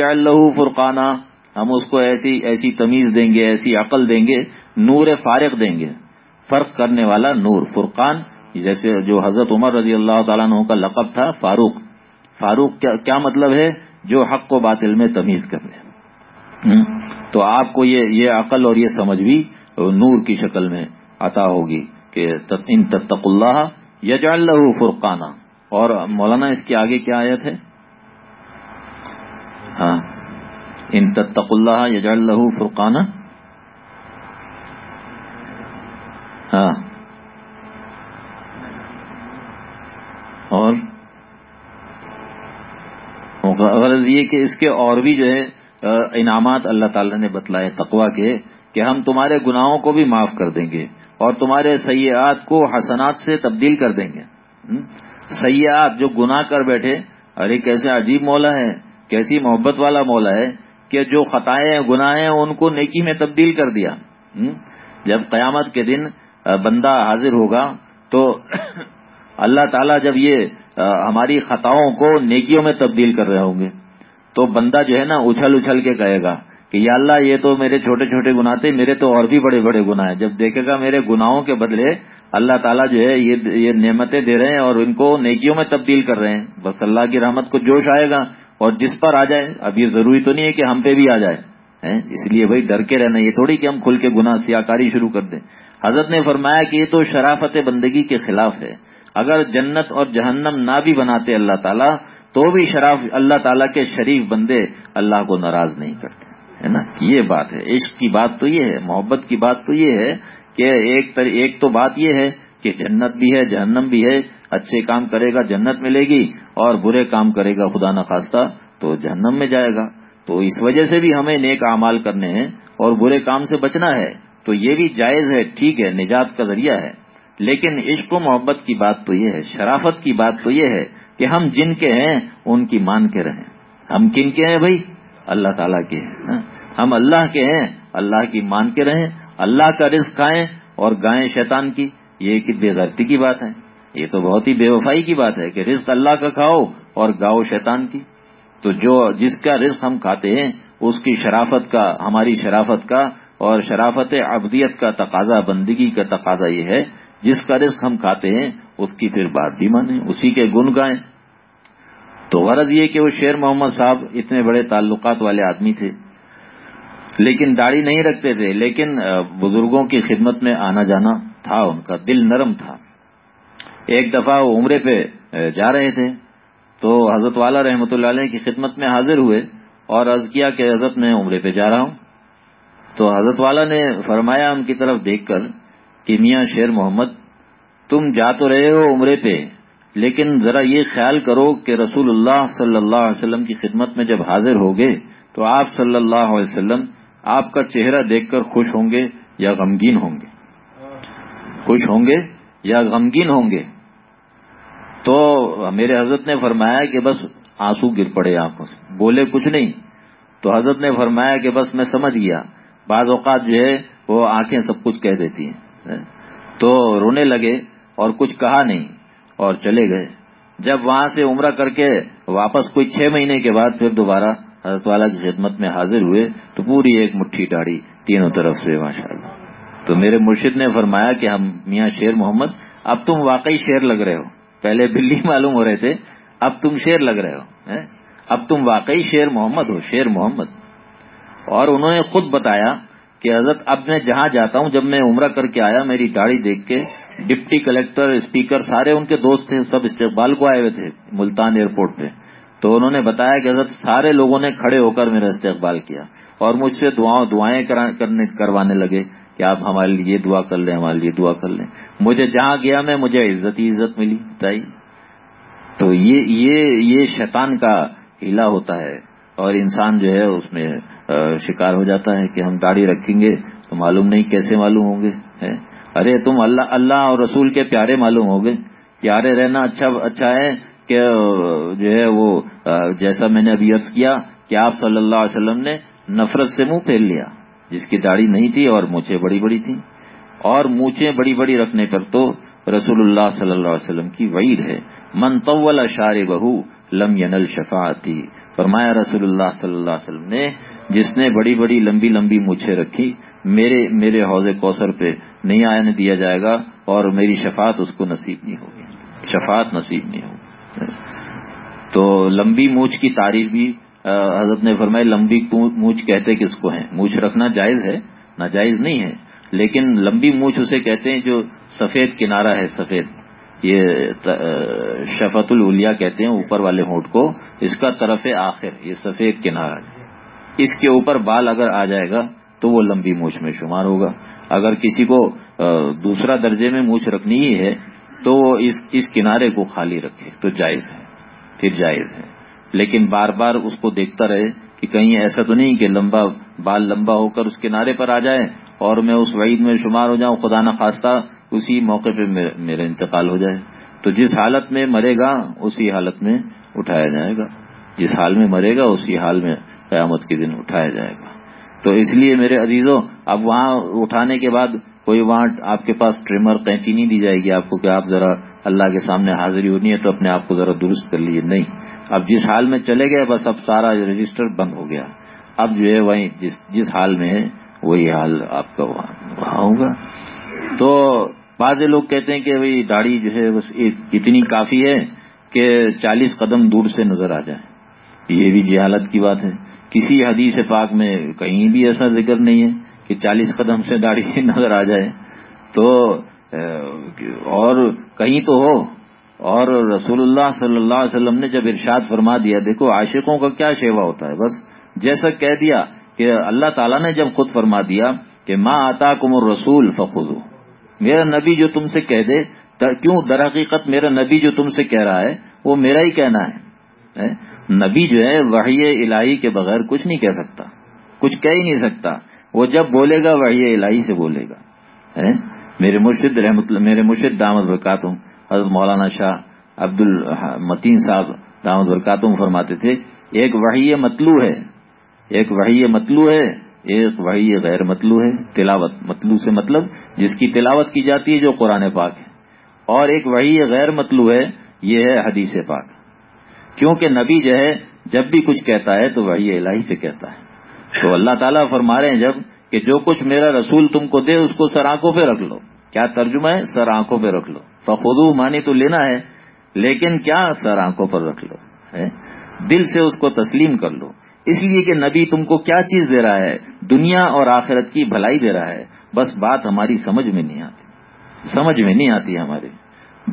فرقانہ ہم اس کو ایسی ایسی تمیز دیں گے، ایسی عقل دیں گے، نور فارغ دیں گے۔ فرق کرنے والا نور، فرقان۔ جیسے جو حضرت عمر رضی اللہ تعالیٰ عنہ کا لقب تھا، فاروق. فاروق کیا مطلب ہے؟ جو حق و باطل میں تمیز کر لے. تو آپ کو یہ یہ عقل اور یہ سمجھ بھی نور کی شکل میں عطا ہوگی کہ ان تتق اللہ یج اللہ فرقانہ اور مولانا، اس کے آگے کیا آیت ہے؟ ہاں. ان تتق اللہ یج اللہ فرقانہ ہاں. اور غرض یہ کہ اس کے اور بھی جو ہے انعامات اللہ تعالی نے بتلائے تقوا کے کہ ہم تمہارے گناہوں کو بھی معاف کر دیں گے اور تمہارے سیاحت کو حسنات سے تبدیل کر دیں گے۔ سیاحت جو گناہ کر بیٹھے، ارے کیسے عجیب مولا ہے، کیسی محبت والا مولا ہے کہ جو خطائیں گناہ ہیں، ان کو نیکی میں تبدیل کر دیا۔ جب قیامت کے دن بندہ حاضر ہوگا تو اللہ تعالیٰ جب یہ ہماری خطاؤں کو نیکیوں میں تبدیل کر رہے ہوں گے، تو بندہ جو ہے نا اچھل اچھل کے کہے گا کہ یا اللہ یہ تو میرے چھوٹے چھوٹے گنا تھے، میرے تو اور بھی بڑے بڑے گنا ہیں۔ جب دیکھے گا میرے گناہوں کے بدلے اللہ تعالیٰ جو ہے یہ نعمتیں دے رہے ہیں اور ان کو نیکیوں میں تبدیل کر رہے ہیں۔ بس اللہ کی رحمت کو جوش آئے گا اور جس پر آ جائے، اب یہ ضروری تو نہیں ہے کہ ہم پہ بھی آ جائے اس لیے بھائی ڈر کے رہنا، یہ تھوڑی کہ ہم کھل کے گناہ سیاہ کاری شروع کر دیں۔ حضرت نے فرمایا کہ یہ تو شرافت بندگی کے خلاف ہے۔ اگر جنت اور جہنم نہ بھی بناتے اللہ تعالیٰ، تو بھی شراف اللہ تعالیٰ کے شریف بندے اللہ کو ناراض نہیں کرتے، ہے نا؟ یہ بات ہے۔ عشق کی بات تو یہ ہے، محبت کی بات تو یہ ہے کہ ایک تر، ایک تو بات یہ ہے کہ جنت بھی ہے، جہنم بھی ہے، اچھے کام کرے گا، جنت ملے گی اور برے کام کرے گا خدا نخواستہ، تو جہنم میں جائے گا۔ تو اس وجہ سے بھی ہمیں نیک اعمال کرنے ہیں اور برے کام سے بچنا ہے۔ تو یہ بھی جائز ہے، ٹھیک ہے، نجات کا ذریعہ ہے۔ لیکن عشق و محبت کی بات تو یہ ہے، شرافت کی بات تو یہ ہے کہ ہم جن کے ہیں، ان کی مان کے رہیں۔ ہم کن کے ہیں بھائی؟ اللہ تعالیٰ کے ہیں ہاں؟ ہم اللہ کے ہیں، اللہ کی مان کے رہیں، اللہ کا رزق کھائیں اور گائیں شیطان کی۔ یہ ایک بے کی بات ہے۔ یہ تو بہت ہی بے وفائی کی بات ہے کہ رزق اللہ کا کھاؤ اور گاؤ شیطان کی۔ تو جو جس کا رزق ہم کھاتے ہیں، اس کی شرافت کا، ہماری شرافت کا اور شرافت ابدیت کا تقاضا، بندگی کا تقاضا یہ ہے جس کا رزق ہم کھاتے ہیں، اس کی پھر بات بھی مانیں، اسی کے گن گائیں۔ تو غرض یہ کہ وہ شیر محمد صاحب اتنے بڑے تعلقات والے آدمی تھے۔ لیکن داڑھی نہیں رکھتے تھے، لیکن بزرگوں کی خدمت میں آنا جانا تھا، ان کا دل نرم تھا۔ ایک دفعہ وہ عمرے پہ جا رہے تھے۔ تو حضرت والا رحمۃ اللہ علیہ کی خدمت میں حاضر ہوئے اور عرض کیا کہ حضرت میں عمرے پہ جا رہا ہوں۔ تو حضرت والا نے فرمایا ان کی طرف دیکھ کر کہ میاں شیر محمد، تم جا تو رہے ہو عمرے پہ، لیکن ذرا یہ خیال کرو کہ رسول اللہ صلی اللہ علیہ وسلم کی خدمت میں جب حاضر ہوگے، تو آپ صلی اللہ علیہ وسلم آپ کا چہرہ دیکھ کر خوش ہوں گے یا غمگین ہوں گے؟ خوش ہوں گے یا غمگین ہوں گے؟ تو میرے حضرت نے فرمایا کہ بس آنسو گر پڑے آنکھوں سے۔ بولے کچھ نہیں۔ تو حضرت نے فرمایا کہ بس میں سمجھ گیا۔ بعض اوقات جو ہے وہ آنکھیں سب کچھ کہہ دیتی ہیں۔ تو رونے لگے اور کچھ کہا نہیں اور چلے گئے۔ جب وہاں سے عمرہ کر کے واپس کوئی چھ مہینے کے بعد پھر دوبارہ حضرت والا کی خدمت میں حاضر ہوئے تو پوری ایک مٹھی ڈاڑی تینوں طرف سے ماشاء اللہ تو میرے مرشد نے فرمایا کہ ہم میاں شیر محمد، اب تم واقعی شیر لگ رہے ہو۔ پہلے بلی معلوم ہو رہے تھے، اب تم شیر لگ رہے ہو اب تم واقعی شیر محمد ہو، شیر محمد۔ اور انہوں نے خود بتایا کہ حضرت اب میں جہاں جاتا ہوں، جب میں عمرہ کر کے آیا، میری داڑھی دیکھ کے ڈپٹی کلیکٹر، اسپیکر سارے ان کے دوست تھے، سب استقبال کو آئے ہوئے تھے ملتان ایئرپورٹ پہ۔ تو انہوں نے بتایا کہ حضرت سارے لوگوں نے کھڑے ہو کر میرا استقبال کیا اور مجھ سے دعاؤں دعائیں کرنے، کروانے لگے کہ آپ ہمارے لیے یہ دعا کر لیں، ہمارے لیے دعا کر لیں۔ مجھے جہاں گیا میں، مجھے عزت ہی عزت ملی، بتائی۔ تو یہ یہ یہ شیطان کا ہیلا ہوتا ہے اور انسان جو ہے اس میں شکار ہو جاتا ہے کہ ہم داڑھی رکھیں گے تو معلوم نہیں کیسے معلوم ہوں گے ارے، تم اللہ اللہ اور رسول کے پیارے معلوم ہو گئے۔ پیارے رہنا اچھا اچھا ہے کہ جو ہے وہ جیسا میں نے ابھی عرض کیا کہ آپ صلی اللہ علیہ وسلم نے نفرت سے منہ پھیل لیا، جس کی داڑھی نہیں تھی اور مونچھیں بڑی بڑی تھیں۔ اور مونچھیں بڑی بڑی رکھنے پر تو رسول اللہ صلی اللہ علیہ وسلم کی وعید ہے۔ من طول اشار بہو لم ینل شفاعتی۔ فرمایا رسول اللہ صلی اللہ علیہ وسلم نے، جس نے بڑی بڑی لمبی لمبی مونچھیں رکھی میرے میرے حوض کوثر پہ نہیں آنے دیا جائے گا اور میری شفاعت اس کو نصیب نہیں ہوگی۔ شفاعت نصیب نہیں ہوگی۔ تو لمبی مونچھ کی تعریف بھی حضرت نے فرمایا لمبی مونچھ کہتے کس کو ہیں؟ مونچھ رکھنا جائز ہے؟ ناجائز نہیں ہے۔ لیکن لمبی مونچھ اسے کہتے ہیں جو سفید کنارہ ہے، سفید۔ یہ شفت الولیا کہتے ہیں، اوپر والے ہوٹ کو۔ اس کا طرف آخر، یہ سفید کنارہ۔ اس کے اوپر بال اگر آ جائے گا، تو وہ لمبی مونچھ میں شمار ہوگا۔ اگر کسی کو دوسرا درجے میں مونچھ رکھنی ہی ہے، تو وہ اس کنارے کو خالی رکھے، تو جائز ہے۔ پھر جائز ہے۔ لیکن بار بار اس کو دیکھتا رہے کہ کہیں ایسا تو نہیں کہ لمبا، بال لمبا ہو کر اس کنارے پر آ جائے اور میں اس وعید میں شمار ہو جاؤں، خدا نخواستہ اسی موقع پہ میرا انتقال ہو جائے۔ تو جس حالت میں مرے گا، اسی حالت میں اٹھایا جائے گا۔ جس حال میں مرے گا، اسی حال میں قیامت کے دن اٹھایا جائے گا۔ تو اس لیے میرے عزیزوں اب وہاں اٹھانے کے بعد کوئی وہاں آپ کے پاس ٹریمر قینچی نہیں دی جائے گی آپ کو کہ آپ ذرا اللہ کے سامنے حاضری ہونی ہے تو اپنے آپ کو ذرا درست کر لیجیے نہیں۔ اب جس حال میں چلے گئے، بس اب سارا رجسٹر بند ہو گیا۔ اب جو ہے وہیں جس جس حال میں ہے، وہی حال آپ کا وہاں ہوگا۔ تو بعض لوگ کہتے ہیں کہ بھائی داڑھی جو ہے بس اتنی کافی ہے کہ چالیس قدم دور سے نظر آ جائے۔ یہ بھی جہالت کی بات ہے۔ کسی حدیث پاک میں کہیں بھی ایسا ذکر نہیں ہے کہ چالیس قدم سے داڑھی نظر آ جائے۔ تو اور کہیں تو ہو۔ اور رسول اللہ صلی اللہ علیہ وسلم نے جب ارشاد فرما دیا، دیکھو عاشقوں کا کیا شیوا ہوتا ہے۔ بس جیسا کہہ دیا کہ اللہ تعالیٰ نے جب خود فرما دیا کہ ماں آتا کم رسول فخو میرا نبی جو تم سے کہہ دے کیوں در حقیقت میرا نبی جو تم سے کہہ رہا ہے، وہ میرا ہی کہنا ہے نبی جو ہے، وحی الہی کے بغیر کچھ نہیں کہہ سکتا، کچھ کہہ ہی نہیں سکتا۔ وہ جب بولے گا، وحی الہی سے بولے گا میرے مرشد رحمت میرے مرشد دامد برکات حضرت مولانا شاہ عبد المتین صاحب دامد برکاتم فرماتے تھے، ایک وحی مطلو ہے، ایک وحی مطلو ہے۔ ایک وحی غیر مطلو ہے، تلاوت مطلو سے مطلب جس کی تلاوت کی جاتی ہے جو قرآن پاک ہے۔ اور ایک وحی غیر مطلو ہے، یہ ہے حدیث پاک۔ کیونکہ نبی جو ہے، جب بھی کچھ کہتا ہے تو وہی الہی سے کہتا ہے۔ تو اللہ تعالیٰ فرما رہے ہیں جبکہ جو کچھ میرا رسول تم کو دے، اس کو سر آنکھوں پہ رکھ لو۔ کیا ترجمہ ہے؟ سر آنکھوں پہ رکھ لو۔ فخو مانی تو لینا ہے، لیکن کیا سر آنکھوں پر رکھ لو؟ دل سے اس کو تسلیم کر لو۔ اس لیے کہ نبی تم کو کیا چیز دے رہا ہے؟ دنیا اور آخرت کی بھلائی دے رہا ہے۔ بس بات ہماری سمجھ میں نہیں آتی۔ سمجھ میں نہیں آتی ہمارے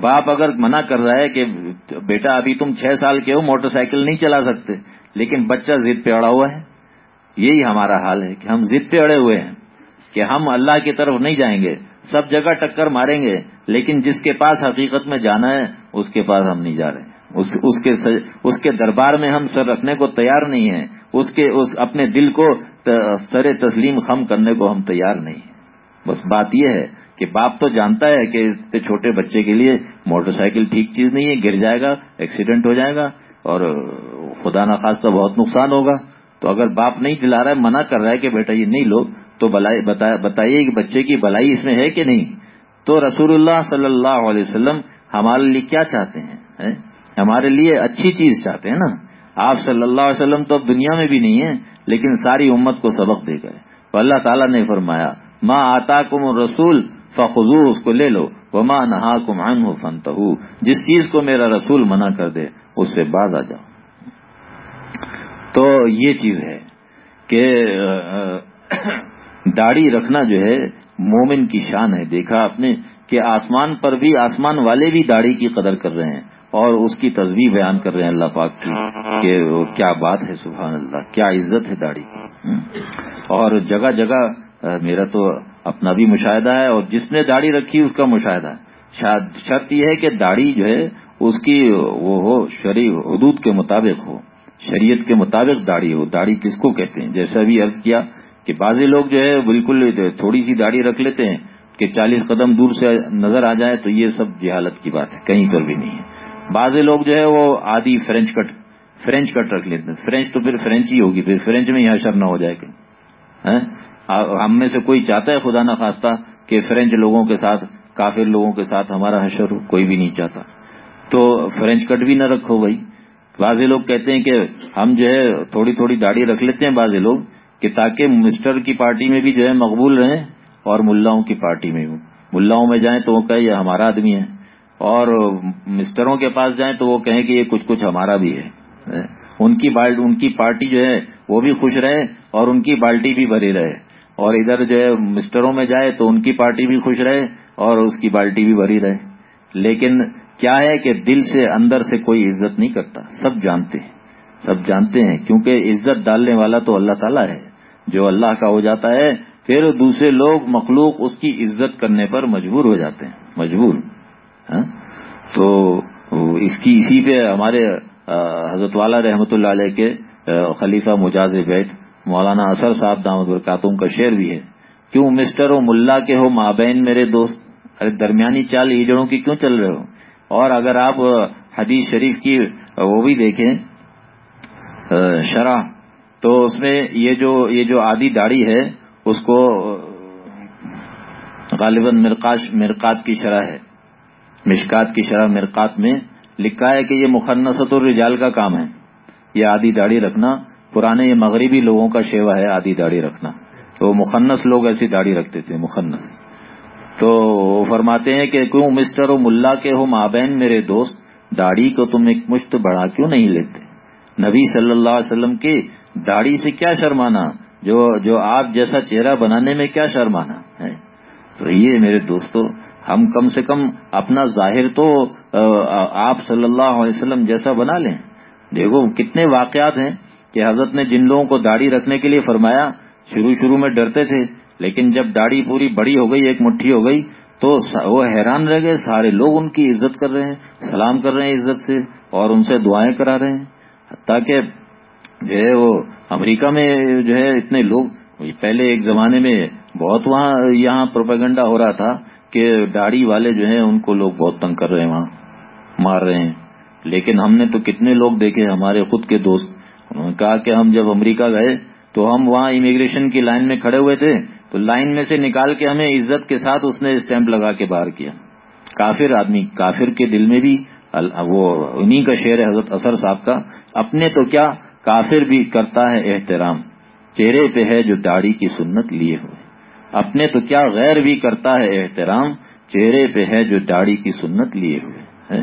باپ اگر منع کر رہا ہے کہ بیٹا ابھی تم چھ سال کے ہو، موٹر سائیکل نہیں چلا سکتے، لیکن بچہ ضد پہ اڑا ہوا ہے۔ یہی ہمارا حال ہے کہ ہم ضد پہ اڑے ہوئے ہیں کہ ہم اللہ کی طرف نہیں جائیں گے۔ سب جگہ ٹکر ماریں گے، لیکن جس کے پاس حقیقت میں جانا ہے، اس کے پاس ہم نہیں جا رہے۔ ہیں اس اس کے اس کے دربار میں ہم سر رکھنے کو تیار نہیں ہیں۔ اس کے، اس اپنے دل کو سر تسلیم خم کرنے کو ہم تیار نہیں ہیں۔ بس بات یہ ہے کہ باپ تو جانتا ہے کہ اس چھوٹے بچے کے لیے موٹر سائیکل ٹھیک چیز نہیں ہے، گر جائے گا ایکسیڈنٹ ہو جائے گا اور خدا نخواستہ بہت نقصان ہوگا۔ تو اگر باپ نہیں دلا رہا ہے، منع کر رہا ہے کہ بیٹا یہ نہیں لو، تو بتائیے کہ بچے کی بلائی اس میں ہے کہ نہیں؟ تو رسول اللہ صلی اللہ علیہ وسلم ہمارے لیے کیا چاہتے ہیں؟ ہمارے لیے اچھی چیز چاہتے ہیں نا۔ آپ صلی اللہ علیہ وسلم تو اب دنیا میں بھی نہیں ہے لیکن ساری امت کو سبق دے گئے تو اللہ تعالیٰ نے فرمایا ماں آتا کم رسول فخو اس کو لے لو۔ وہ ماں نہا کم عن فن جس چیز کو میرا رسول منع کر دے، اس سے باز آ جاؤ۔ تو یہ چیز ہے کہ داڑھی رکھنا جو ہے، مومن کی شان ہے۔ دیکھا آپ نے کہ آسمان پر بھی، آسمان والے بھی داڑھی کی قدر کر رہے ہیں۔ اور اس کی تصویر بیان کر رہے ہیں اللہ پاک کی کہ کیا بات ہے، سبحان اللہ، کیا عزت ہے داڑھی کی۔ اور جگہ جگہ میرا تو اپنا بھی مشاہدہ ہے اور جس نے داڑھی رکھی، اس کا مشاہدہ ہے۔ شرط یہ ہے کہ داڑھی جو ہے، اس کی وہ ہو شریع حدود کے مطابق ہو، شریعت کے مطابق داڑھی ہو۔ داڑھی کس کو کہتے ہیں؟ جیسا بھی عرض کیا کہ بعض لوگ جو ہے، بالکل تھوڑی سی داڑھی رکھ لیتے ہیں کہ چالیس قدم دور سے نظر آ جائے تو یہ سب جہالت کی بات ہے، کہیں پر بھی نہیں ہے۔ بعض لوگ جو ہے وہ آدھی فرینچ کٹ فرینچ کٹ رکھ لیتے ہیں۔ فرینچ تو پھر فرینچ ہی ہوگی، پھر فرینچ میں یہاں شر نہ ہو جائے کہ۔ ہاں؟ ہم میں سے کوئی چاہتا ہے خدا نہ خواستہ کہ فرینچ لوگوں کے ساتھ، کافر لوگوں کے ساتھ ہمارا حشر کوئی بھی نہیں چاہتا۔ تو فرینچ کٹ بھی نہ رکھو بھائی۔ بعض لوگ کہتے ہیں کہ ہم جو ہے تھوڑی تھوڑی داڑھی رکھ لیتے ہیں بعض لوگ، کہ تاکہ مسٹر کی پارٹی میں بھی جو ہے مقبول رہیں اور ملاؤں کی پارٹی میں بھی۔ ملاؤں میں جائیں تو وہ کہیں یہ ہمارا آدمی ہے۔ اور مسٹروں کے پاس جائیں تو وہ کہیں کہ یہ کچھ کچھ ہمارا بھی ہے۔ ان کی ان کی پارٹی جو ہے وہ بھی خوش رہے اور ان کی بالٹی بھی بھری رہے۔ اور ادھر جو ہے مسٹروں میں جائے تو ان کی پارٹی بھی خوش رہے اور اس کی بالٹی بھی بھری رہے۔ لیکن کیا ہے کہ دل سے اندر سے کوئی عزت نہیں کرتا۔ سب جانتے ہیں۔ سب جانتے ہیں۔ کیونکہ عزت ڈالنے والا تو اللہ تعالیٰ ہے۔ جو اللہ کا ہو جاتا ہے، پھر دوسرے لوگ مخلوق اس کی عزت کرنے پر مجبور ہو جاتے ہیں۔ مجبور۔ ہاں؟ تو اس کی اسی پہ ہمارے حضرت والا رحمۃ اللہ علیہ کے خلیفہ مجاز بیت، مولانا اثر صاحب دامد برکاتم کا شعر بھی ہے۔ کیوں مسٹر و ملا کے ہو مابین میرے دوست؟ ارے درمیانی چال ایجڑوں کی کیوں چل رہے ہو؟ اور اگر آپ حدیث شریف کی وہ بھی دیکھیں شرح، تو اس میں یہ جو یہ جو آدھی داڑھی ہے، اس کو غالباً مرکات کی شرح ہے۔ مشکات کی شرح مرکات میں لکھا ہے کہ یہ مخنصت الرجال کا کام ہے۔ یہ آدھی داڑھی رکھنا، پرانے یہ مغربی لوگوں کا شیوا ہے آدھی داڑھی رکھنا۔ تو مخنص لوگ ایسی داڑھی رکھتے تھے، مخنص۔ تو وہ فرماتے ہیں کہ کیوں مسٹر و ملا کے ہو مابین میرے دوست، داڑھی کو تم ایک مشت بڑھا کیوں نہیں لیتے؟ نبی صلی اللہ علیہ وسلم کی داڑھی سے کیا شرمانا؟ جو جو آپ جیسا چہرہ بنانے میں کیا شرمانا ہے؟ تو یہ میرے دوستو ہم کم سے کم اپنا ظاہر تو آپ صلی اللہ علیہ وسلم جیسا بنا لیں۔ دیکھو کتنے واقعات ہیں کہ حضرت نے جن لوگوں کو داڑھی رکھنے کے لیے فرمایا، شروع شروع میں ڈرتے تھے، لیکن جب داڑھی پوری بڑی ہو گئی، ایک مٹھی ہو گئی، تو وہ حیران رہ گئے، سارے لوگ ان کی عزت کر رہے ہیں، سلام کر رہے ہیں عزت سے اور ان سے دعائیں کرا رہے ہیں۔ تاکہ جو ہے وہ امریکہ میں جو ہے اتنے لوگ، پہلے ایک زمانے میں بہت وہاں یہاں پروپیگنڈا ہو رہا تھا کہ داڑھی والے جو ہیں، ان کو لوگ بہت تنگ کر رہے ہیں وہاں، مار رہے ہیں۔ لیکن ہم نے تو کتنے لوگ دیکھے، ہمارے خود کے دوست۔ انہوں نے کہا کہ ہم جب امریکہ گئے تو ہم وہاں امیگریشن کی لائن میں کھڑے ہوئے تھے۔ تو لائن میں سے نکال کے ہمیں عزت کے ساتھ اس نے اسٹیمپ لگا کے باہر کیا۔ کافر آدمی، کافر کے دل میں بھی وہ انہی کا شعر ہے حضرت اثر صاحب کا۔ اپنے تو کیا کافر بھی کرتا ہے احترام، چہرے پہ ہے جو داڑھی کی سنت لیے ہوئے۔ اپنے تو کیا غیر بھی کرتا ہے احترام؟ چہرے پہ ہے جو داڑھی کی سنت لیے ہوئے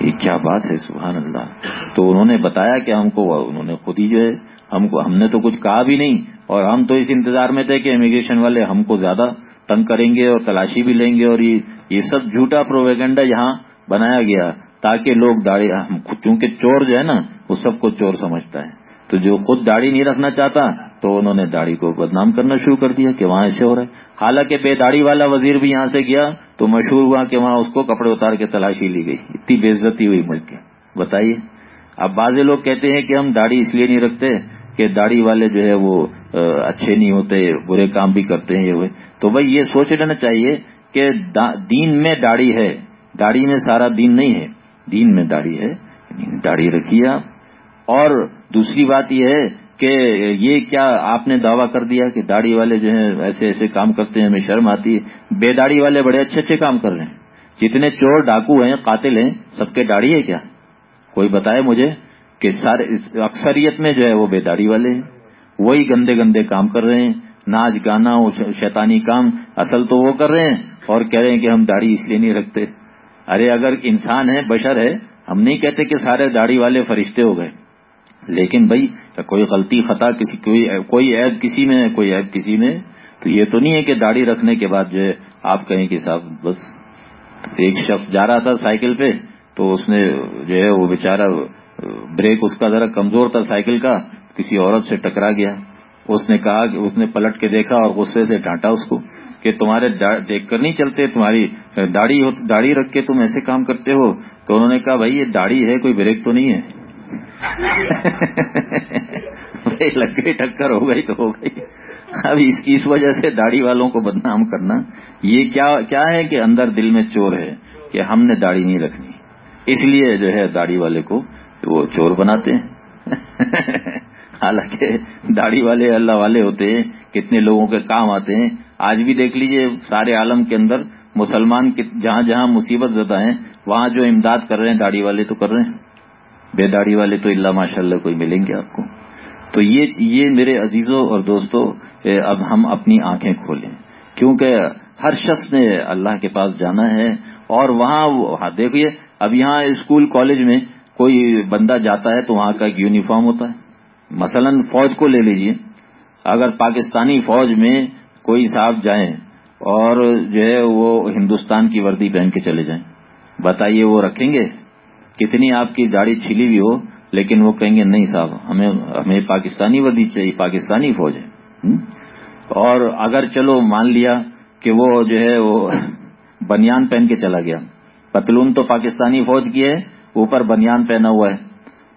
یہ کیا بات ہے، سبحان اللہ۔ تو انہوں نے بتایا کہ ہم کو، انہوں نے خود ہی جو ہے، ہم کو، ہم نے تو کچھ کہا بھی نہیں، اور ہم تو اس انتظار میں تھے کہ امیگریشن والے ہم کو زیادہ تنگ کریں گے اور تلاشی بھی لیں گے، اور یہ سب جھوٹا پروویگنڈا یہاں بنایا گیا تاکہ لوگ داڑھی چونکہ چور جو ہے نا، وہ سب کو چور سمجھتا ہے۔ تو جو خود داڑھی نہیں رکھنا چاہتا تو انہوں نے داڑھی کو بدنام کرنا شروع کر دیا کہ وہاں ایسے ہو رہا ہے۔ حالانکہ بے داڑھی والا وزیر بھی یہاں سے گیا تو مشہور ہوا کہ وہاں اس کو کپڑے اتار کے تلاشی لی گئی۔ اتنی بے عزتی ہوئی ملک کے بتائیے۔ اب بعض لوگ کہتے ہیں کہ ہم داڑھی اس لیے نہیں رکھتے کہ داڑھی والے جو ہے وہ اچھے نہیں ہوتے، برے کام بھی کرتے ہیں یہ تو بھائی یہ سوچ لینا چاہیے کہ دین میں داڑھی ہے۔ داڑھی میں سارا دین نہیں ہے۔ دین میں داڑھی ہے۔ یعنی داڑھی رکھیے آپ۔ اور دوسری بات یہ ہے کہ یہ کیا آپ نے دعویٰ کر دیا کہ داڑھی والے جو ہیں ایسے ایسے کام کرتے ہیں، ہمیں شرم آتی ہے۔ بے داڑھی والے بڑے اچھے اچھے کام کر رہے ہیں۔ جتنے چور ڈاکو ہیں، قاتل ہیں، سب کے داڑھی ہے کیا؟ کوئی بتائے مجھے کہ سارے اکثریت میں جو ہے وہ بے داڑھی والے ہیں۔ وہی گندے گندے کام کر رہے ہیں۔ ناچ گانا شیطانی کام اصل تو وہ کر رہے ہیں اور کہہ رہے ہیں کہ ہم داڑھی اس لیے نہیں رکھتے۔ ارے اگر انسان ہے، بشر ہے، ہم نہیں کہتے کہ سارے داڑھی والے فرشتے ہو گئے۔ لیکن بھائی کوئی غلطی، خطا کسی، کوئی کوئی عیب کسی میں، کوئی عیب کسی میں، تو یہ تو نہیں ہے کہ داڑھی رکھنے کے بعد جو ہے آپ کہیں کہ صاحب بس ایک شخص جا رہا تھا سائیکل پہ، تو اس نے جو ہے وہ بےچارا بریک اس کا ذرا کمزور تھا سائیکل کا، کسی عورت سے ٹکرا گیا۔ اس نے کہا کہ، اس نے پلٹ کے دیکھا اور غصے سے ڈانٹا اس کو کہ تمہارے دیکھ کر نہیں چلتے، تمہاری داڑھی داڑھی رکھ کے تم ایسے کام کرتے ہو۔ تو انہوں نے کہا، بھائی، یہ داڑھی ہے، کوئی بریک تو نہیں ہے۔ لگ گئی ٹکر ہو گئی تو ہو گئی۔ اب اس اس وجہ سے داڑھی والوں کو بدنام کرنا، یہ کیا کیا ہے کہ اندر دل میں چور ہے کہ ہم نے داڑھی نہیں رکھنی۔ اس لیے جو ہے داڑھی والے کو وہ چور بناتے ہیں۔ حالانکہ داڑھی والے اللہ والے ہوتے ہیں، کتنے لوگوں کے کام آتے ہیں۔ آج بھی دیکھ لیجیے سارے عالم کے اندر مسلمان جہاں جہاں مصیبت زدہ ہیں، وہاں جو امداد کر رہے ہیں، داڑھی والے تو کر رہے ہیں۔ بے داڑھی والے تو اللہ ماشاء اللہ کوئی ملیں گے آپ کو۔ تو یہ یہ میرے عزیزوں اور دوستوں اب ہم اپنی آنکھیں کھولیں۔ کیونکہ ہر شخص نے اللہ کے پاس جانا ہے اور وہاں ہاں، دیکھیے اب یہاں اسکول، کالج میں کوئی بندہ جاتا ہے تو وہاں کا ایک یونیفارم ہوتا ہے۔ مثلا فوج کو لے لیجیے۔ اگر پاکستانی فوج میں کوئی صاحب جائیں اور جو ہے وہ ہندوستان کی وردی پہن کے چلے جائیں، بتائیے وہ رکھیں گے؟ کتنی آپ کی گاڑی چھلی بھی ہو، لیکن وہ کہیں گے نہیں صاحب، ہمیں ہمیں پاکستانی وردی چاہیے، پاکستانی فوج ہے۔ اور اگر چلو مان لیا کہ وہ جو ہے، وہ بنیان پہن کے چلا گیا۔ پتلون تو پاکستانی فوج کی ہے، اوپر بنیان پہنا ہوا ہے۔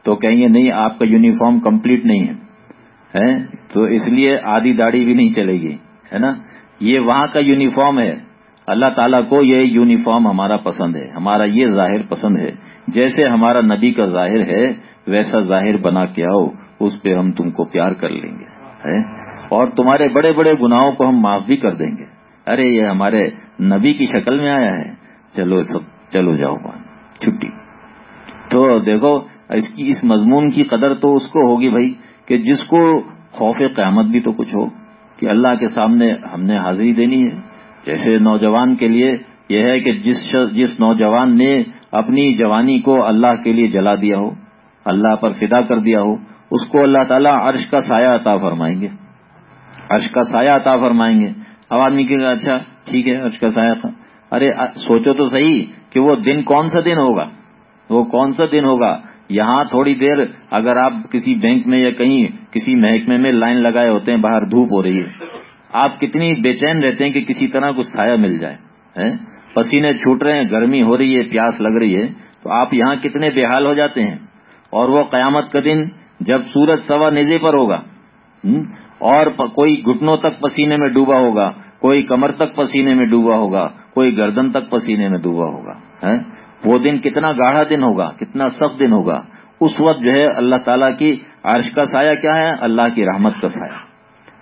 تو کہیں گے نہیں، آپ کا یونیفارم کمپلیٹ نہیں ہے؟ تو اس لیے آدھی داڑھی بھی نہیں چلے گی۔ ہے نا؟ یہ وہاں کا یونیفارم ہے۔ اللہ تعالیٰ کو یہ یونیفارم ہمارا پسند ہے، ہمارا یہ ظاہر پسند ہے۔ جیسے ہمارا نبی کا ظاہر ہے، ویسا ظاہر بنا کے آؤ، اس پہ ہم تم کو پیار کر لیں گے اور تمہارے بڑے بڑے گناہوں کو ہم معاف بھی کر دیں گے۔ ارے، یہ ہمارے نبی کی شکل میں آیا ہے۔ چلو سب، چلو جاؤ چھٹی۔ تو دیکھو، اس کی، اس مضمون کی قدر تو اس کو ہوگی بھائی، کہ جس کو خوف قیامت بھی تو کچھ ہو، کہ اللہ کے سامنے ہم نے حاضری دینی ہے۔ جیسے نوجوان کے لیے یہ ہے کہ جس جس نوجوان نے اپنی جوانی کو اللہ کے لیے جلا دیا ہو، اللہ پر فدا کر دیا ہو، اس کو اللہ تعالیٰ عرش کا سایہ عطا فرمائیں گے۔ عرش کا سایہ عطا فرمائیں گے۔ اب آدمی کہ اچھا ٹھیک ہے، عرش کا سایہ تھا۔ ارے سوچو تو صحیح کہ وہ دن کون سا دن ہوگا؟ وہ کون سا دن ہوگا؟ یہاں تھوڑی دیر اگر آپ کسی بینک میں یا کہیں کسی محکمے میں لائن لگائے ہوتے ہیں، باہر دھوپ ہو رہی ہے۔ آپ کتنی بے چین رہتے ہیں کہ کسی طرح کو سایہ مل جائے پسینے چھوٹ رہے ہیں، گرمی ہو رہی ہے، پیاس لگ رہی ہے، تو آپ یہاں کتنے بے حال ہو جاتے ہیں؟ اور وہ قیامت کا دن جب سورج سوا نیزے پر ہوگا اور کوئی گھٹنوں تک پسینے میں ڈوبا ہوگا، کوئی کمر تک پسینے میں ڈوبا ہوگا، کوئی گردن تک پسینے میں ڈوبا ہوگا وہ دن کتنا گاڑھا دن ہوگا، کتنا سخت دن ہوگا۔ اس وقت جو ہے اللہ تعالیٰ کی عرش کا سایہ کیا ہے؟ اللہ کی رحمت کا سایہ۔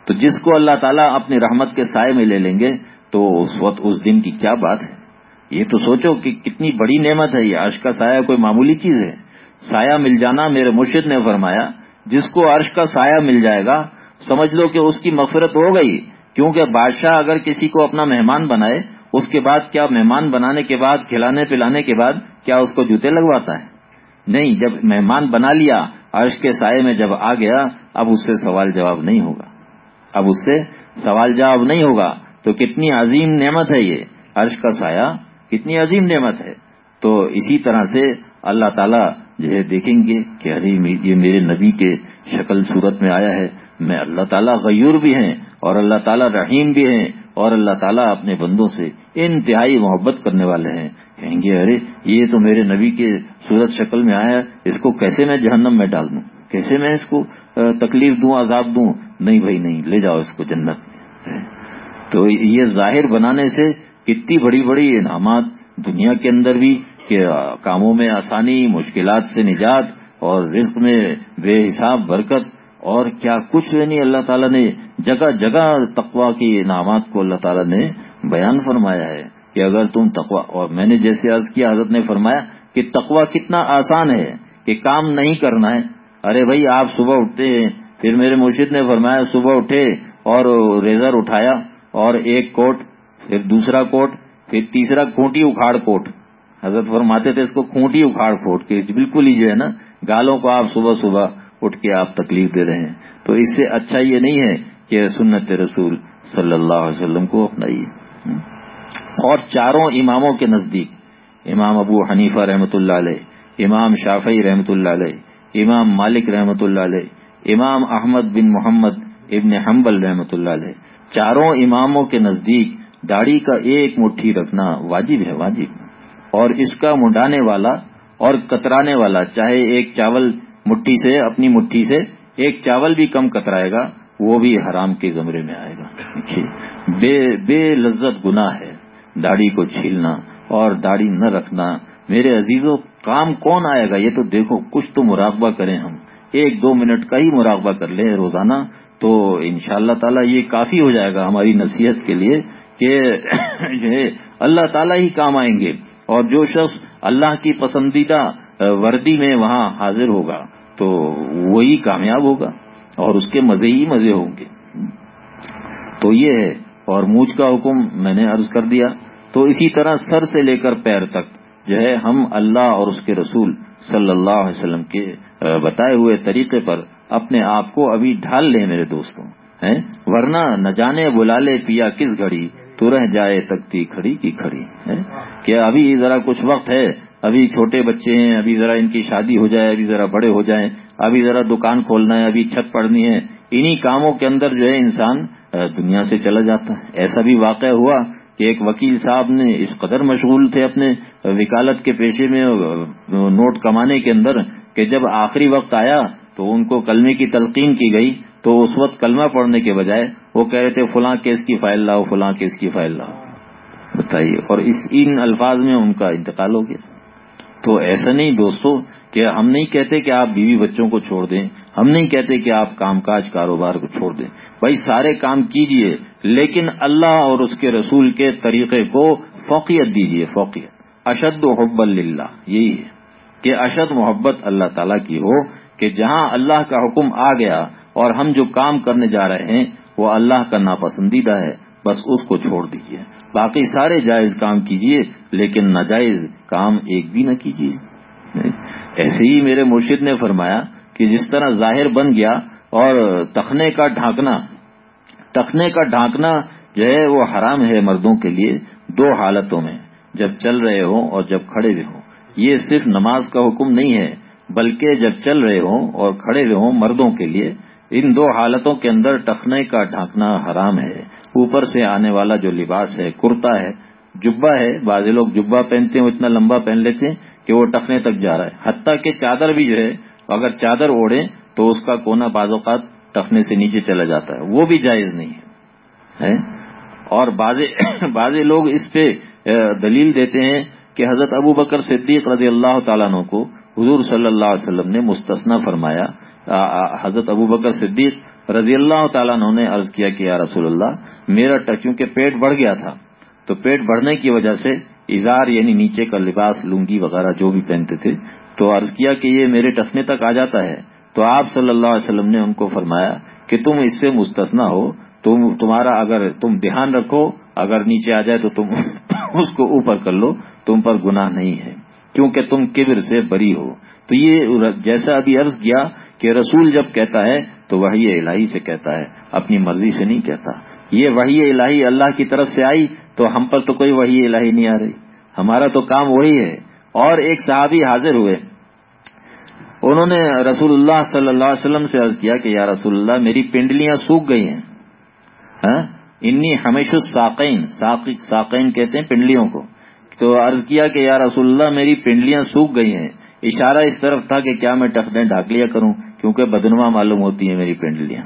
تو جس کو اللہ تعالیٰ اپنی رحمت کے سائے میں لے لیں گے، تو اس وقت اس دن کی کیا بات ہے؟ یہ تو سوچو کہ کتنی بڑی نعمت ہے، یہ عرش کا سایہ کوئی معمولی چیز ہے۔ سایہ مل جانا میرے مرشد نے فرمایا، جس کو عرش کا سایہ مل جائے گا، سمجھ لو کہ اس کی مغفرت ہو گئی۔ کیونکہ بادشاہ اگر کسی کو اپنا مہمان بنائے، اس کے بعد کیا مہمان بنانے کے بعد، کھلانے پلانے کے بعد کیا اس کو جوتے لگواتا ہے؟ نہیں، جب مہمان بنا لیا، عرش کے سائے میں جب آ گیا، اب اس سے سوال جواب نہیں ہوگا۔ اب اس سے سوال جواب نہیں ہوگا تو کتنی عظیم نعمت ہے یہ عرش کا سایہ کتنی عظیم نعمت ہے تو اسی طرح سے اللہ تعالیٰ جو ہے دیکھیں گے کہ ارے یہ میرے نبی کے شکل صورت میں آیا ہے۔ میں اللہ تعالیٰ غیور بھی ہیں اور اللہ تعالیٰ رحیم بھی ہیں اور اللہ تعالیٰ اپنے بندوں سے انتہائی محبت کرنے والے ہیں۔ کہیں گے ارے، یہ تو میرے نبی کے صورت شکل میں آیا اس کو کیسے میں جہنم میں ڈال دوں؟ کیسے میں اس کو تکلیف دوں، عذاب دوں؟ نہیں بھائی، نہیں، لے جاؤ اس کو جنت۔ تو یہ ظاہر بنانے سے کتنی بڑی بڑی انعامات دنیا کے اندر بھی کہ کاموں میں آسانی، مشکلات سے نجات اور رزق میں بے حساب برکت اور کیا کچھ نہیں۔ اللہ تعالیٰ نے جگہ جگہ تقوا کی انعامات کو اللہ تعالیٰ نے بیان فرمایا ہے کہ اگر تم تقوا اور میں نے جیسے عرض کیا، حضرت نے فرمایا کہ تقوا کتنا آسان ہے کہ کام نہیں کرنا ہے۔ ارے بھائی، آپ صبح اٹھتے ہیں پھر میرے مرشد نے فرمایا، صبح اٹھے اور ریزر اٹھایا اور ایک کوٹ، پھر دوسرا کوٹ، پھر تیسرا کھوٹی اکھاڑ کوٹ۔ حضرت فرماتے تھے، اس کو کھوٹی اکھاڑ کوٹ کے بالکل ہی جو ہے نا، گالوں کو آپ صبح صبح اٹھ کے آپ تکلیف دے رہے ہیں۔ تو اس سے اچھا یہ نہیں ہے کہ سنت رسول صلی اللہ علیہ وسلم کو اپنائیے۔ اور چاروں اماموں کے نزدیک، امام ابو حنیفہ رحمۃ اللہ علیہ، امام شافعی رحمۃ اللہ علیہ، امام مالک رحمۃ اللہ علیہ امام احمد بن محمد ابن حنبل رحمۃ اللہ علیہ، چاروں اماموں کے نزدیک داڑھی کا ایک مٹھی رکھنا واجب ہے، واجب۔ اور اس کا منڈانے والا اور کترانے والا، چاہے ایک چاول مٹھی سے، اپنی مٹھی سے ایک چاول بھی کم کترائے گا، وہ بھی حرام کے زمرے میں آئے گا۔ بے بے لذت گنا ہے داڑھی کو چھیلنا اور داڑھی نہ رکھنا۔ میرے عزیزوں کام کون آئے گا؟ یہ تو دیکھو، کچھ تو مراقبہ کریں ہم۔ ایک دو منٹ کا ہی مراقبہ کر لیں روزانہ، تو ان شاء اللہ تعالیٰ یہ کافی ہو جائے گا ہماری نصیحت کے لیے کہ جو ہے، اللہ تعالیٰ ہی کام آئیں گے اور جو شخص اللہ کی پسندیدہ وردی میں وہاں حاضر ہوگا، تو وہی کامیاب ہوگا اور اس کے مزے ہی مزے ہوں گے۔ تو یہ ہے، اور موج کا حکم میں نے عرض کر دیا۔ تو اسی طرح سر سے لے کر پیر تک، جو ہے، ہم اللہ اور اس کے رسول صلی اللہ علیہ وسلم کے بتائے ہوئے طریقے پر اپنے آپ کو ابھی ڈھال لیں میرے دوستوں ورنہ نہ جانے بلا لے پیا کس گھڑی، تو رہ جائے تکتی کھڑی کی کھڑی کہ ابھی ذرا کچھ وقت ہے؟ ابھی چھوٹے بچے ہیں، ابھی ذرا ان کی شادی ہو جائے، ابھی ذرا بڑے ہو جائیں، ابھی ذرا دکان کھولنا ہے، ابھی چھت پڑنی ہے۔ انہی کاموں کے اندر جو ہے انسان دنیا سے چلا جاتا ہے۔ ایسا بھی واقع ہوا کہ ایک وکیل صاحب نے اس قدر مشغول تھے اپنے وکالت کے پیشے میں نوٹ کمانے کے اندر کہ جب آخری وقت آیا تو ان کو کلمے کی تلقین کی گئی تو اس وقت کلمہ پڑھنے کے بجائے وہ کہہ رہے تھے فلاں کیس کی فائل لاؤ، فلاں کیس کی فائل لاؤ۔ بتائیے، اور اس ان الفاظ میں ان کا انتقال ہو گیا۔ تو ایسا نہیں دوستو کہ ہم نہیں کہتے کہ آپ بیوی بچوں کو چھوڑ دیں، ہم نہیں کہتے کہ آپ کام کاج، کاروبار کو چھوڑ دیں۔ بھائی سارے کام کیجیے، لیکن اللہ اور اس کے رسول کے طریقے کو فوقیت دیجیے، فوقیت۔ اشد و حب اللہ یہی ہے۔ کہ اشد محبت اللہ تعالیٰ کی ہو کہ جہاں اللہ کا حکم آ گیا اور ہم جو کام کرنے جا رہے ہیں، وہ اللہ کا ناپسندیدہ ہے۔ بس اس کو چھوڑ دیجیے باقی سارے جائز کام کیجیے لیکن ناجائز کام ایک بھی نہ کیجیے ایسے ہی میرے مرشد نے فرمایا کہ جس طرح ظاہر بن گیا اور تخنے کا ڈھانکنا، تخنے کا ڈھانکنا جو ہے، وہ حرام ہے مردوں کے لیے دو حالتوں میں، جب چل رہے ہوں اور جب کھڑے ہوئے ہوں۔ یہ صرف نماز کا حکم نہیں ہے، بلکہ جب چل رہے ہوں اور کھڑے ہوئے ہوں مردوں کے لیے، ان دو حالتوں کے اندر ٹخنے کا ڈھانکنا حرام ہے۔ اوپر سے آنے والا جو لباس ہے، کرتا ہے جبا ہے، بعض لوگ جبا پہنتے ہیں، وہ اتنا لمبا پہن لیتے ہیں کہ وہ ٹخنے تک جا رہا ہے۔ حتیٰ کہ چادر بھی جو ہے، اگر چادر اوڑھے تو اس کا کونا بعض اوقات ٹخنے سے نیچے چلا جاتا ہے۔ وہ بھی جائز نہیں ہے۔ اور بعض لوگ اس پہ دلیل دیتے ہیں کہ حضرت ابو بکر صدیق رضی اللہ تعالیٰ عنہ کو حضور صلی اللہ علیہ وسلم نے مستثنا فرمایا۔ حضرت ابو بکر صدیق رضی اللہ تعالیٰ عنہ نے عرض کیا کہ یا رسول اللہ، میرا چونکہ پیٹ بڑھ گیا تھا، تو پیٹ بڑھنے کی وجہ سے اظہار یعنی نیچے کا لباس لنگی وغیرہ جو بھی پہنتے تھے، تو عرض کیا کہ یہ میرے ٹخنے تک آ جاتا ہے۔ تو آپ صلی اللہ علیہ وسلم نے ان کو فرمایا کہ تم اس سے مستثنا ہو، تم، تمہارا اگر تم دھیان رکھو اگر نیچے آ جائے تو تم اس کو اوپر کر لو، تم پر گناہ نہیں ہے، کیونکہ تم کبر سے بری ہو۔ تو یہ جیسا ابھی عرض کیا کہ رسول جب کہتا ہے تو وہی الہی سے کہتا ہے، اپنی مرضی سے نہیں کہتا۔ یہ وہی الہی اللہ کی طرف سے آئی تو ہم پر تو کوئی وہی الہی نہیں آ رہی۔ ہمارا تو کام وہی ہے۔ اور ایک صحابی حاضر ہوئے۔ انہوں نے رسول اللہ صلی اللہ علیہ وسلم سے عرض کیا کہ یا رسول اللہ، میری پنڈلیاں سوکھ گئی ہیں۔ ہاں؟ انی ہمیشہ ساقین ساقین کہتے ہیں پنڈلیوں کو۔ تو عرض کیا کہ یا رسول اللہ، میری پنڈلیاں سوکھ گئی ہیں۔ اشارہ اس طرف تھا کہ کیا میں ٹکنے ڈھاک لیا کروں، کیونکہ بدنما معلوم ہوتی ہیں میری پنڈلیاں۔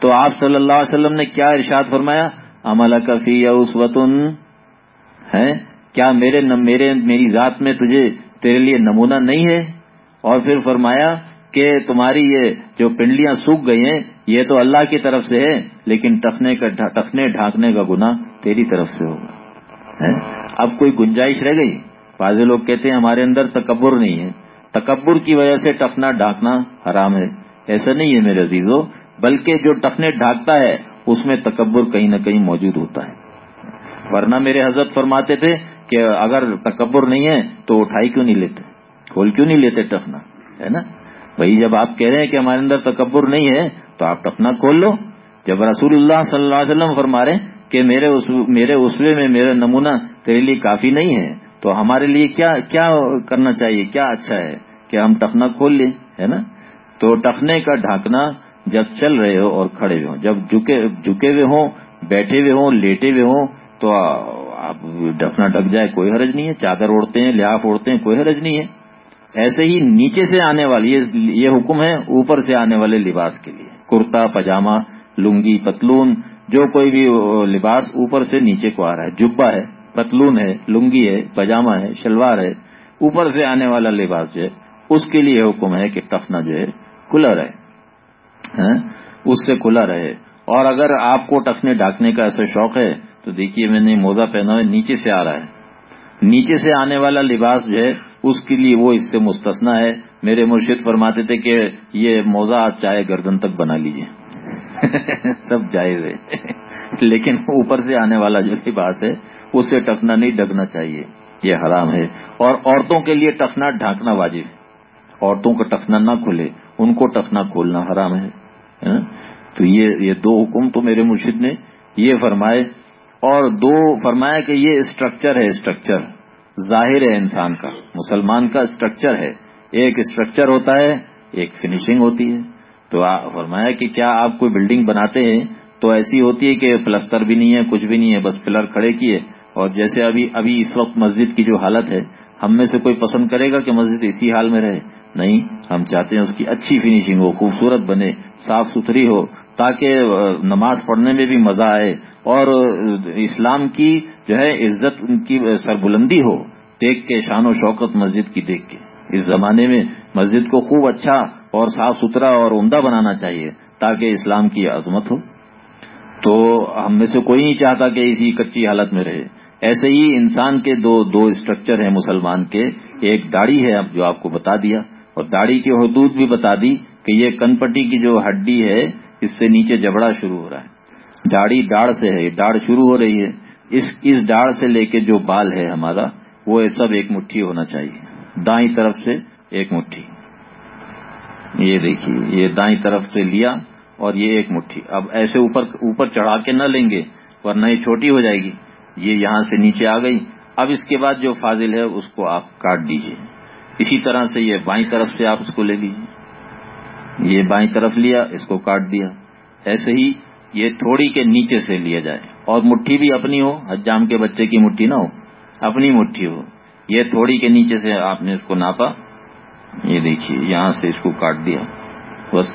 تو آپ صلی اللہ علیہ وسلم نے کیا ارشاد فرمایا؟ عمل کفی یا اس وطن ہے کیا میرے میرے، میری ذات میں تجھے، تیرے لیے نمونہ نہیں ہے؟ اور پھر فرمایا کہ تمہاری یہ جو پنڈلیاں سوکھ گئی ہیں، یہ تو اللہ کی طرف سے ہے لیکن ٹکنے کا ٹکنے ڈھانکنے کا گنا تیری طرف سے ہوگا اب کوئی گنجائش رہ گئی؟ بعض لوگ کہتے ہیں ہمارے اندر تکبر نہیں ہے۔ تکبر کی وجہ سے ٹکنا ڈھانکنا حرام ہے۔ ایسا نہیں ہے میرے عزیزو، بلکہ جو ٹکنے ڈھانکتا ہے، اس میں تکبر کہیں نہ کہیں موجود ہوتا ہے۔ ورنہ میرے حضرت فرماتے تھے کہ اگر تکبر نہیں ہے، تو اٹھائی کیوں نہیں لیتے؟ کھول کیوں نہیں لیتے ٹکنا ہے نا؟ بھائی جب آپ کہہ رہے ہیں کہ ہمارے اندر تکبر نہیں ہے، تو آپ ٹکنا کھول لو۔ جب رسول اللہ صلی اللہ علیہ وسلم فرما رہے کہ میرے میرے اسوے میں میرا نمونہ تیرے لیے کافی نہیں ہے، تو ہمارے لیے کیا کیا کرنا چاہیے؟ کیا اچھا ہے کہ ہم ٹکنا کھول لیں، ہے نا؟ تو ٹکنے کا ڈھانکنا جب چل رہے ہو اور کھڑے ہوئے ہوں، جب جھکے ہوئے ہوں، بیٹھے ہوئے ہوں، لیٹے ہوئے ہوں، تو آپ ڈھکنا ڈھک جائے، کوئی حرج نہیں ہے۔ چادر اوڑھتے ہیں لحاف اوڑھتے ہیں، کوئی حرج نہیں ہے۔ ایسے ہی نیچے سے آنے والی یہ حکم ہے، اوپر سے آنے والے لباس کے لیے۔ کرتا پاجامہ لنگی، پتلون، جو کوئی بھی لباس اوپر سے نیچے کو آ رہا ہے۔ جبا ہے، پتلون ہے، لنگی ہے پاجامہ ہے، شلوار ہے، اوپر سے آنے والا لباس جو ہے، اس کے لیے حکم ہے کہ ٹفنا جو ہے، کھلا رہے۔ ہاں؟ اس سے کھلا رہے۔ اور اگر آپ کو ٹفنے ڈھانکنے کا ایسا شوق ہے، تو دیکھیے میں نے موزہ پہنا ہوا نیچے سے آ رہا ہے۔ نیچے سے آنے والا لباس جو ہے اس کے لیے وہ اس سے مستثنا ہے۔ میرے مرشد فرماتے تھے کہ یہ موزہ چاہے گردن تک بنا لیجیے سب جائز ہے۔ لیکن اوپر سے آنے والا جو لباس ہے، اسے ٹکنا نہیں، ڈگنا چاہیے۔ یہ حرام ہے۔ اور عورتوں کے لیے ٹکنا، ڈھانکنا واجب ہے۔ عورتوں کا ٹکنا نہ کھلے، ان کو ٹکنا کھولنا حرام ہے۔ ہاں؟ تو یہ یہ دو حکم تو میرے مرشد نے یہ فرمائے۔ اور دو فرمایا کہ یہ اسٹرکچر ہے اسٹرکچر ظاہر ہے انسان کا، مسلمان کا اسٹرکچر ہے۔ ایک اسٹرکچر ہوتا ہے، ایک فنیشنگ ہوتی ہے۔ تو فرمایا کہ کیا آپ کوئی بلڈنگ بناتے ہیں؟ تو ایسی ہوتی ہے کہ پلستر بھی نہیں ہے، کچھ بھی نہیں ہے، بس پلر کھڑے کیے۔ اور جیسے ابھی ابھی اس وقت مسجد کی جو حالت ہے، ہم میں سے کوئی پسند کرے گا کہ مسجد اسی حال میں رہے؟ نہیں، ہم چاہتے ہیں اس کی اچھی فنیشنگ ہو، خوبصورت بنے، صاف ستھری ہو، تاکہ نماز پڑھنے میں بھی مزہ آئے۔ اور اسلام کی جو ہے عزت کی سربلندی ہو۔ دیکھ کے شان و شوکت مسجد کی دیکھ کے۔ اس زمانے میں مسجد کو خوب اچھا اور صاف ستھرا اور عمدہ بنانا چاہیے تاکہ اسلام کی عظمت ہو۔ تو ہم میں سے کوئی نہیں چاہتا کہ اسی کچی حالت میں رہے۔ ایسے ہی انسان کے دو دو اسٹرکچر ہیں مسلمان کے۔ ایک داڑھی ہے جو آپ کو بتا دیا۔ اور داڑھی کی حدود بھی بتا دی کہ یہ کن پٹی کی جو ہڈی ہے، اس سے نیچے جبڑا شروع ہو رہا ہے۔ داڑھی ڈاڑھ سے ہے ڈاڑھ شروع ہو رہی ہے۔ اس اس ڈاڑھ سے لے کے جو بال ہے ہمارا وہ سب ایک مٹھی ہونا چاہیے۔ دائیں طرف سے ایک مٹھی۔ یہ دیکھیے، یہ دائیں طرف سے لیا اور یہ ایک مٹھی۔ اب ایسے اوپر اوپر چڑھا کے نہ لیں گے، ورنہ یہ چھوٹی ہو جائے گی۔ یہ یہاں سے نیچے آ گئی۔ اب اس کے بعد جو فاضل ہے، اس کو آپ کاٹ دیجیے۔ اسی طرح سے یہ بائیں طرف سے آپ اس کو لے لیجیے یہ بائیں طرف لیا، اس کو کاٹ دیا۔ ایسے ہی یہ تھوڑی کے نیچے سے لیا جائے۔ اور مٹھی بھی اپنی ہو، حجام کے بچے کی مٹھی نہ ہو۔ اپنی مٹھی ہو۔ یہ تھوڑی کے نیچے سے آپ نے اس کو ناپا۔ یہ دیکھیے، یہاں سے اس کو کاٹ دیا۔ بس،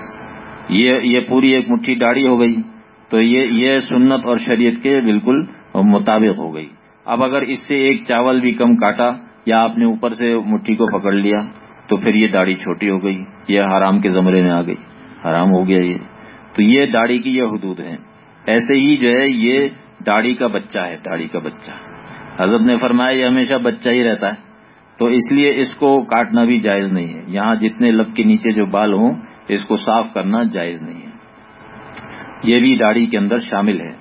یہ یہ پوری ایک مٹھی داڑھی ہو گئی۔ تو یہ یہ سنت اور شریعت کے بالکل مطابق ہو گئی۔ اب اگر اس سے ایک چاول بھی کم کاٹا یا آپ نے اوپر سے مٹھی کو پکڑ لیا، تو پھر یہ داڑھی چھوٹی ہو گئی۔ یہ حرام کے زمرے میں آ گئی۔ حرام ہو گیا یہ۔ تو یہ داڑھی کی یہ حدود ہے ایسے ہی جو ہے، یہ داڑھی کا بچہ ہے داڑھی کا بچہ۔ حضرت نے فرمایا یہ ہمیشہ بچہ ہی رہتا ہے۔ تو اس لیے اس کو کاٹنا بھی جائز نہیں ہے۔ یہاں جتنے لب کے نیچے جو بال ہوں، اس کو صاف کرنا جائز نہیں ہے۔ یہ بھی داڑھی کے اندر شامل ہے۔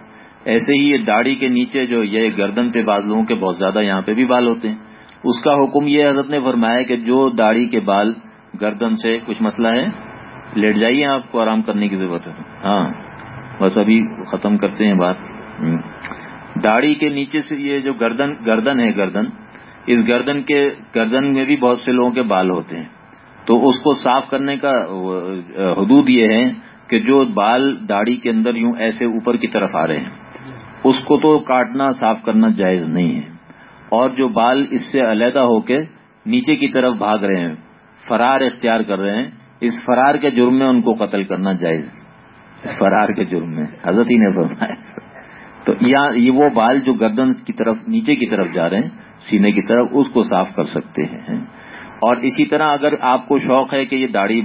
ایسے ہی یہ داڑھی کے نیچے جو یہ گردن پہ بال لوگوں کے بہت زیادہ یہاں پہ بھی بال ہوتے ہیں۔ اس کا حکم یہ حضرت نے فرمایا کہ جو داڑھی کے بال گردن سے کچھ مسئلہ ہے، لیٹ جائیے آپ کو آرام کرنے کی ضرورت ہے۔ ہاں بس ابھی ختم کرتے ہیں بات۔ داڑھی کے نیچے سے یہ جو گردن گردن ہے گردن، اس گردن کے، گردن میں بھی بہت سے لوگوں کے بال ہوتے ہیں۔ تو اس کو صاف کرنے کا حدود یہ ہے کہ جو بال داڑھی کے اندر یوں ایسے اوپر کی طرف آ رہے ہیں، اس کو تو کاٹنا، صاف کرنا جائز نہیں ہے۔ اور جو بال اس سے علیحدہ ہو کے نیچے کی طرف بھاگ رہے ہیں، فرار اختیار کر رہے ہیں، اس فرار کے جرم میں ان کو قتل کرنا جائز اس فرار کے جرم میں، حضرت ہی نے فرمایا۔ تو یہ وہ بال جو گردن کی طرف نیچے کی طرف جا رہے ہیں، سینے کی طرف، اس کو صاف کر سکتے ہیں۔ اور اسی طرح اگر آپ کو شوق ہے کہ یہ داڑھی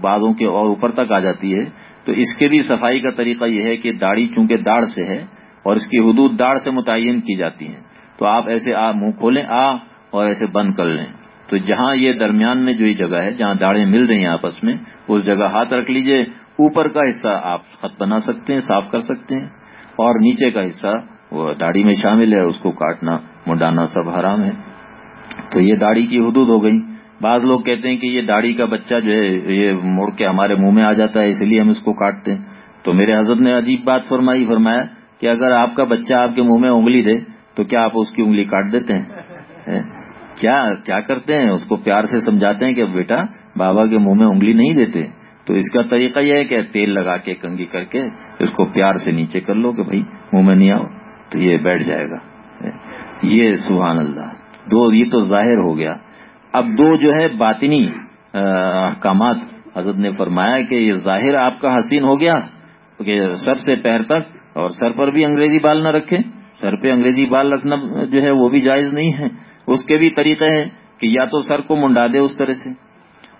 بازوں کے اور اوپر تک آ جاتی ہے، تو اس کے بھی صفائی کا طریقہ یہ ہے کہ داڑھی چونکہ داڑھ سے ہے اور اس کی حدود داڑھ سے متعین کی جاتی ہیں۔ تو آپ ایسے آ منہ کھولیں، آ اور ایسے بند کر لیں۔ تو جہاں یہ درمیان میں جو یہ جگہ ہے، جہاں داڑھیں مل رہی ہیں آپس میں، اس جگہ ہاتھ رکھ لیجیے۔ اوپر کا حصہ آپ خط بنا سکتے ہیں، صاف کر سکتے ہیں۔ اور نیچے کا حصہ، وہ داڑھی میں شامل ہے، اس کو کاٹنا، منڈانا سب حرام ہے۔ تو یہ داڑھی کی حدود ہو گئی بعض لوگ کہتے ہیں کہ یہ داڑھی کا بچہ جو ہے، یہ مڑ کے ہمارے منہ میں آ جاتا ہے، اس لیے ہم اس کو کاٹتے ہیں۔ تو میرے حضرت نے عجیب بات فرمائی، فرمایا کہ اگر آپ کا بچہ آپ کے منہ میں انگلی دے، تو کیا آپ اس کی انگلی کاٹ دیتے ہیں؟ کیا کیا کرتے ہیں؟ اس کو پیار سے سمجھاتے ہیں کہ بیٹا، بابا کے منہ میں انگلی نہیں دیتے۔ تو اس کا طریقہ یہ ہے کہ تیل لگا کے کنگی کر کے اس کو پیار سے نیچے کر لو کہ بھائی منہ میں نہیں آؤ، تو یہ بیٹھ جائے گا۔ یہ سبحان اللہ۔ دو، یہ تو ظاہر ہو گیا۔ اب دو جو ہے باطنی احکامات۔ حضرت نے فرمایا کہ یہ ظاہر آپ کا حسین ہو گیا کہ سر سے پیر تک اور سر پر بھی انگریزی بال نہ رکھے سر پہ انگریزی بال رکھنا جو ہے وہ بھی جائز نہیں ہے۔ اس کے بھی طریقے ہیں کہ یا تو سر کو منڈا دے اس طرح سے۔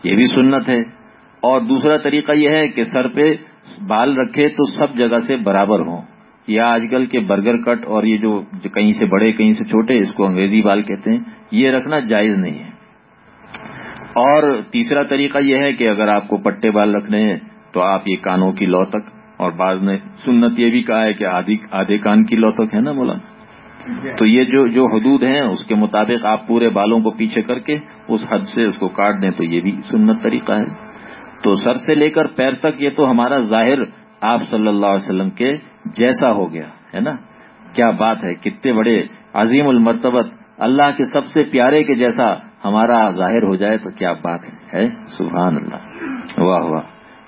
یہ بھی سنت ہے۔ اور دوسرا طریقہ یہ ہے کہ سر پہ بال رکھے تو سب جگہ سے برابر ہوں۔ یا آج کل کے برگر کٹ اور یہ جو کہیں سے بڑے، کہیں سے چھوٹے، اس کو انگریزی بال کہتے ہیں، یہ رکھنا جائز نہیں ہے۔ اور تیسرا طریقہ یہ ہے کہ اگر آپ کو پٹے بال رکھنے ہیں تو آپ یہ کانوں کی لو تک اور بعض نے سنت یہ بھی کہا ہے کہ آدھے کان کی لو تک ہے نا مولانا؟ تو یہ جو جو حدود ہیں، اس کے مطابق آپ پورے بالوں کو پیچھے کر کے اس حد سے اس کو کاٹ دیں تو یہ بھی سنت طریقہ ہے۔ تو سر سے لے کر پیر تک یہ تو ہمارا ظاہر آپ صلی اللہ علیہ وسلم کے جیسا ہو گیا، ہے نا؟ کیا بات ہے؟ کتنے بڑے عظیم المرتبت اللہ کے سب سے پیارے کے جیسا ہمارا ظاہر ہو جائے تو کیا بات ہے؟ سبحان اللہ۔ واہ واہ۔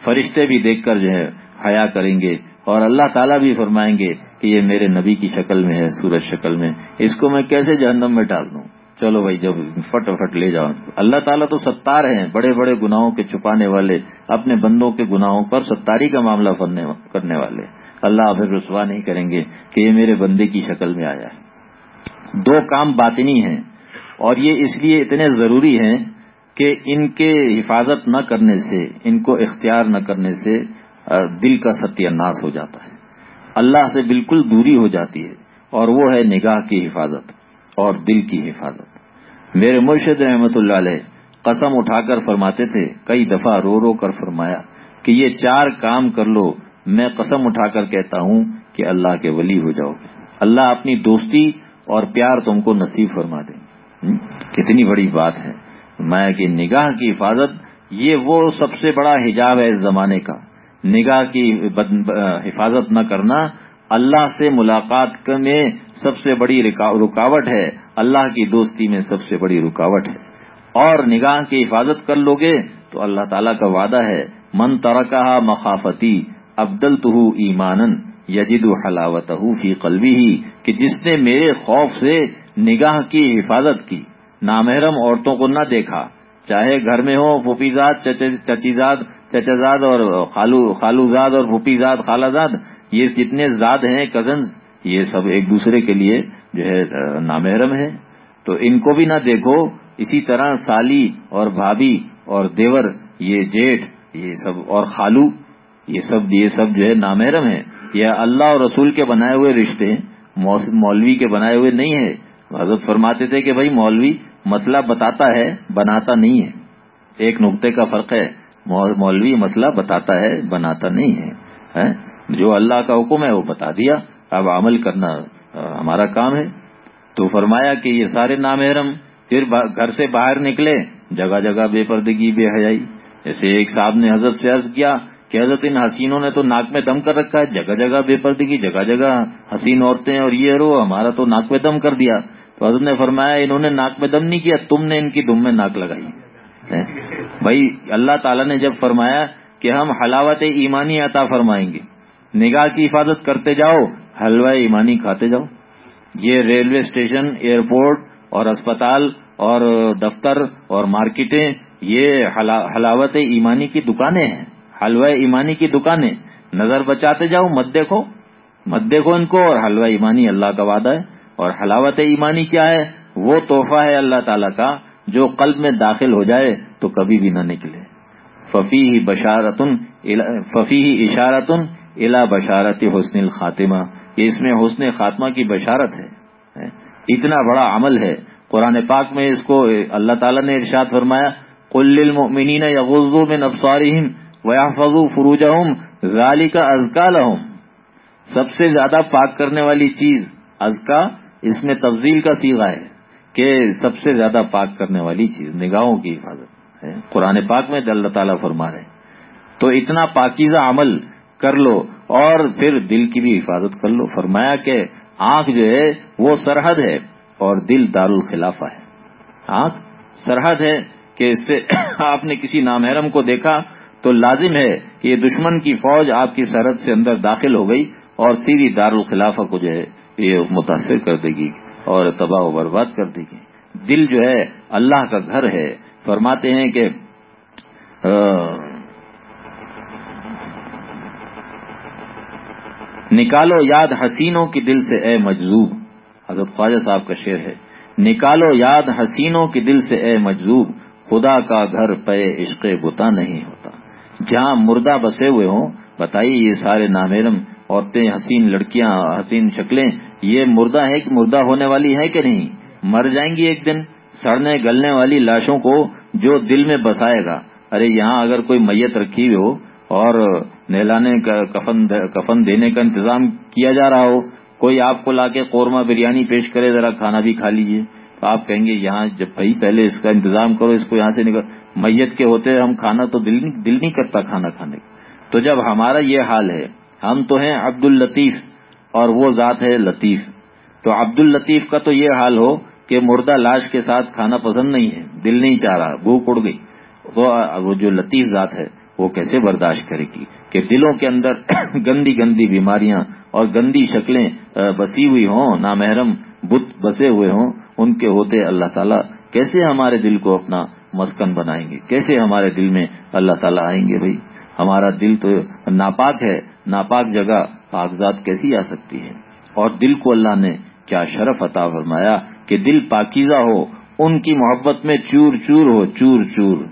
فرشتے بھی دیکھ کر جو ہے حیا کریں گے اور اللہ تعالیٰ بھی فرمائیں گے کہ یہ میرے نبی کی شکل میں ہے، سورج شکل میں۔ اس کو میں کیسے جہنم میں ڈال دوں؟ چلو بھائی، جب فٹ فٹ لے جاؤ۔ اللہ تعالیٰ تو ستار ہیں، بڑے بڑے گناہوں کے چھپانے والے، اپنے بندوں کے گناہوں پر ستاری کا معاملہ کرنے والے۔ اللہ پھر رسوا نہیں کریں گے کہ یہ میرے بندے کی شکل میں آیا ہے۔ دو کام باطنی ہیں، اور یہ اس لیے اتنے ضروری ہیں کہ ان کے حفاظت نہ کرنے سے، ان کو اختیار نہ کرنے سے دل کا ستیہ ناس ہو جاتا ہے۔ اللہ سے بالکل دوری ہو جاتی ہے، اور وہ ہے نگاہ کی حفاظت اور دل کی حفاظت۔ میرے مرشد رحمت اللہ علیہ قسم اٹھا کر فرماتے تھے، کئی دفعہ رو رو کر فرمایا کہ یہ چار کام کر لو، میں قسم اٹھا کر کہتا ہوں کہ اللہ کے ولی ہو جاؤ۔ گے اللہ اپنی دوستی اور پیار تم کو نصیب فرما دیں کتنی بڑی بات ہے۔ میں کہ نگاہ کی حفاظت، یہ وہ سب سے بڑا حجاب ہے اس زمانے کا۔ نگاہ کی حفاظت نہ کرنا اللہ سے ملاقات میں سب سے بڑی رکاوٹ ہے۔ اللہ کی دوستی میں سب سے بڑی رکاوٹ ہے۔ اور نگاہ کی حفاظت کر لو گے تو اللہ تعالیٰ کا وعدہ ہے، من ترکہ مخافتی ابدل تو ایمانن یجد حلاوت فی قلبی ہی کہ جس نے میرے خوف سے نگاہ کی حفاظت کی۔ نامحرم عورتوں کو نہ دیکھا، چاہے گھر میں ہو پھوپیزاد چچیزاد چچازاد اور خالو خالو زاد اور پھوپیزاد خالہ زاد، یہ جتنے زاد ہیں کزنز یہ سب ایک دوسرے کے لیے جو ہے نامحرم ہے تو ان کو بھی نہ دیکھو، اسی طرح سالی اور بھابھی اور دیور، یہ جیٹھ، یہ سب، اور خالو، یہ سب یہ سب جو ہے، نامحرم ہے یہ اللہ اور رسول کے بنائے ہوئے رشتے مولوی کے بنائے ہوئے نہیں ہے حضرت فرماتے تھے کہ بھائی، مولوی مسئلہ بتاتا ہے، بناتا نہیں ہے۔ ایک نقطے کا فرق ہے مولوی مسئلہ بتاتا ہے، بناتا نہیں ہے جو اللہ کا حکم ہے، وہ بتا دیا۔ اب عمل کرنا ہمارا کام ہے تو فرمایا کہ یہ سارے نامحرم پھر گھر سے باہر نکلے، جگہ جگہ بے پردگی، بے حیائی۔ جیسے ایک صاحب نے حضرت سے عرض کیا کہ حضرت ان حسینوں نے تو ناک میں دم کر رکھا ہے، جگہ جگہ بے پردگی، جگہ جگہ حسین عورتیں اور یہ رو، ہمارا تو ناک میں دم کر دیا۔ تو حضرت نے فرمایا، انہوں نے ناک میں دم نہیں کیا، تم نے ان کی دم میں ناک لگائی۔ بھائی، اللہ تعالیٰ نے جب فرمایا کہ ہم حلاوت ایمانی عطا فرمائیں گے، نگاہ کی حفاظت کرتے جاؤ حلوہ ایمانی کھاتے جاؤ۔ یہ ریلوے اسٹیشن، ایئرپورٹ اور اسپتال اور دفتر اور مارکیٹیں، یہ حلاوت ایمانی کی دکانیں ہیں۔ حلوہ ایمانی کی دکانیں۔ نظر بچاتے جاؤ، مت دیکھو۔ مت دیکھو ان کو اور حلوہ ایمانی اللہ کا وعدہ ہے۔ اور حلاوت ایمانی کیا ہے؟ وہ تحفہ ہے اللہ تعالیٰ کا، جو قلب میں داخل ہو جائے تو کبھی بھی نہ نکلے۔ ففی بشارتن ففی اشارتن الا بشارت حسن الخاتمہ۔ کہ اس میں حسن خاتمہ کی بشارت ہے اتنا بڑا عمل ہے۔ قرآن پاک میں اس کو اللہ تعالیٰ نے ارشاد فرمایا کل المؤمنین یغضوا من ابصارهم ويحفظوا فروجهم ذلك ازکا لهم۔ سب سے زیادہ پاک کرنے والی چیز ازکا اس میں تفضیل کا سیغہ ہے کہ سب سے زیادہ پاک کرنے والی چیز، نگاہوں کی حفاظت، ہے؟ قرآن پاک میں اللہ تعالیٰ فرما رہے تو اتنا پاکیزہ عمل کر لو اور پھر دل کی بھی حفاظت کر لو۔ فرمایا کہ آنکھ جو ہے وہ سرحد ہے اور دل دار الخلافہ ہے۔ آنکھ سرحد ہے کہ اس سے آپ نے کسی نامحرم کو دیکھا تو لازم ہے کہ یہ دشمن کی فوج آپ کی سرحد سے اندر داخل ہو گئی اور سیدھی دار الخلافہ کو جو ہے یہ متاثر کر دے گی اور تباہ و برباد کر دے گی۔ دل جو ہے اللہ کا گھر ہے۔ فرماتے ہیں کہ نکالو یاد حسینوں کی دل سے اے مجذوب۔ حضرت خواجہ صاحب کا شعر ہے۔ نکالو یاد حسینوں کی دل سے اے مجذوب۔ خدا کا گھر پے عشق بتا نہیں ہوتا۔ جہاں مردہ بسے ہوئے ہوں، بتائیے یہ سارے نامیرم عورتیں، حسین لڑکیاں، حسین شکلیں، یہ مردہ ہے کہ مردہ ہونے والی ہے کہ نہیں؟ مر جائیں گی ایک دن، سڑنے گلنے والی لاشوں کو جو دل میں بسائے گا۔ ارے یہاں اگر کوئی میت رکھی ہوئی ہو اور نہلانے کا کفن کفن دینے کا انتظام کیا جا رہا ہو، کوئی آپ کو لا کے قورمہ بریانی پیش کرے، ذرا کھانا بھی کھا لیجیے تو آپ کہیں گے، یہاں جب بھائی پہلے اس کا انتظام کرو، اس کو یہاں سے نکل، میت کے ہوتے ہم کھانا تو دل نہیں دل نہیں کرتا کھانا کھانے کا۔ تو جب ہمارا یہ حال ہے، ہم تو ہیں عبد الطیف اور وہ ذات ہے لطیف۔ تو عبد الطیف کا تو یہ حال ہو کہ مردہ لاش کے ساتھ کھانا پسند نہیں ہے، دل نہیں چاہ رہا، بھوک اڑ گئی۔ تو وہ جو لطیف ذات ہے وہ کیسے برداشت کرے گی کہ دلوں کے اندر گندی گندی بیماریاں اور گندی شکلیں بسی ہوئی ہوں، نامحرم بت بسے ہوئے ہوں، ان کے ہوتے اللہ تعالیٰ کیسے ہمارے دل کو اپنا مسکن بنائیں گے؟ کیسے ہمارے دل میں اللہ تعالیٰ آئیں گے بھائی؟ ہمارا دل تو ناپاک ہے، ناپاک جگہ کاغذات کیسی آ سکتی ہے؟ اور دل کو اللہ نے کیا شرف عطا فرمایا کہ دل پاکیزہ ہو، ان کی محبت میں چور چور ہو، چور چور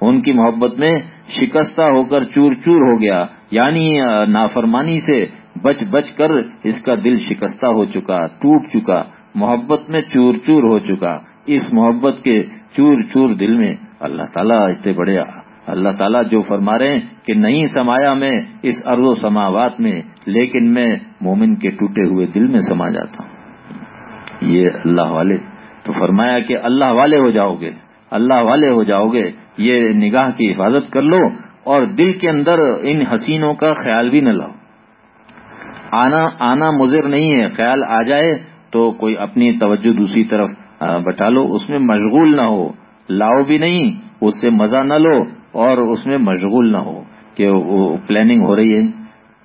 ان کی محبت میں شکستہ ہو کر چور چور ہو گیا۔ یعنی نافرمانی سے بچ بچ کر اس کا دل شکستہ ہو چکا، ٹوٹ چکا، محبت میں چور چور ہو چکا۔ اس محبت کے چور چور دل میں اللہ تعالیٰ اتنے بڑے، اللہ تعالیٰ جو فرما رہے ہیں کہ نہیں سمایا میں اس ارض و سماوات میں، لیکن میں مومن کے ٹوٹے ہوئے دل میں سما جاتا ہوں۔ یہ اللہ والے، تو فرمایا کہ اللہ والے ہو جاؤ گے، اللہ والے ہو جاؤ گے۔ یہ نگاہ کی حفاظت کر لو اور دل کے اندر ان حسینوں کا خیال بھی نہ لاؤ۔ آنا آنا مضر نہیں ہے، خیال آ جائے تو کوئی اپنی توجہ دوسری طرف بٹا لو۔ اس میں مشغول نہ ہو۔ لاؤ بھی نہیں، اس سے مزہ نہ لو اور اس میں مشغول نہ ہو کہ وہ پلاننگ ہو رہی ہے،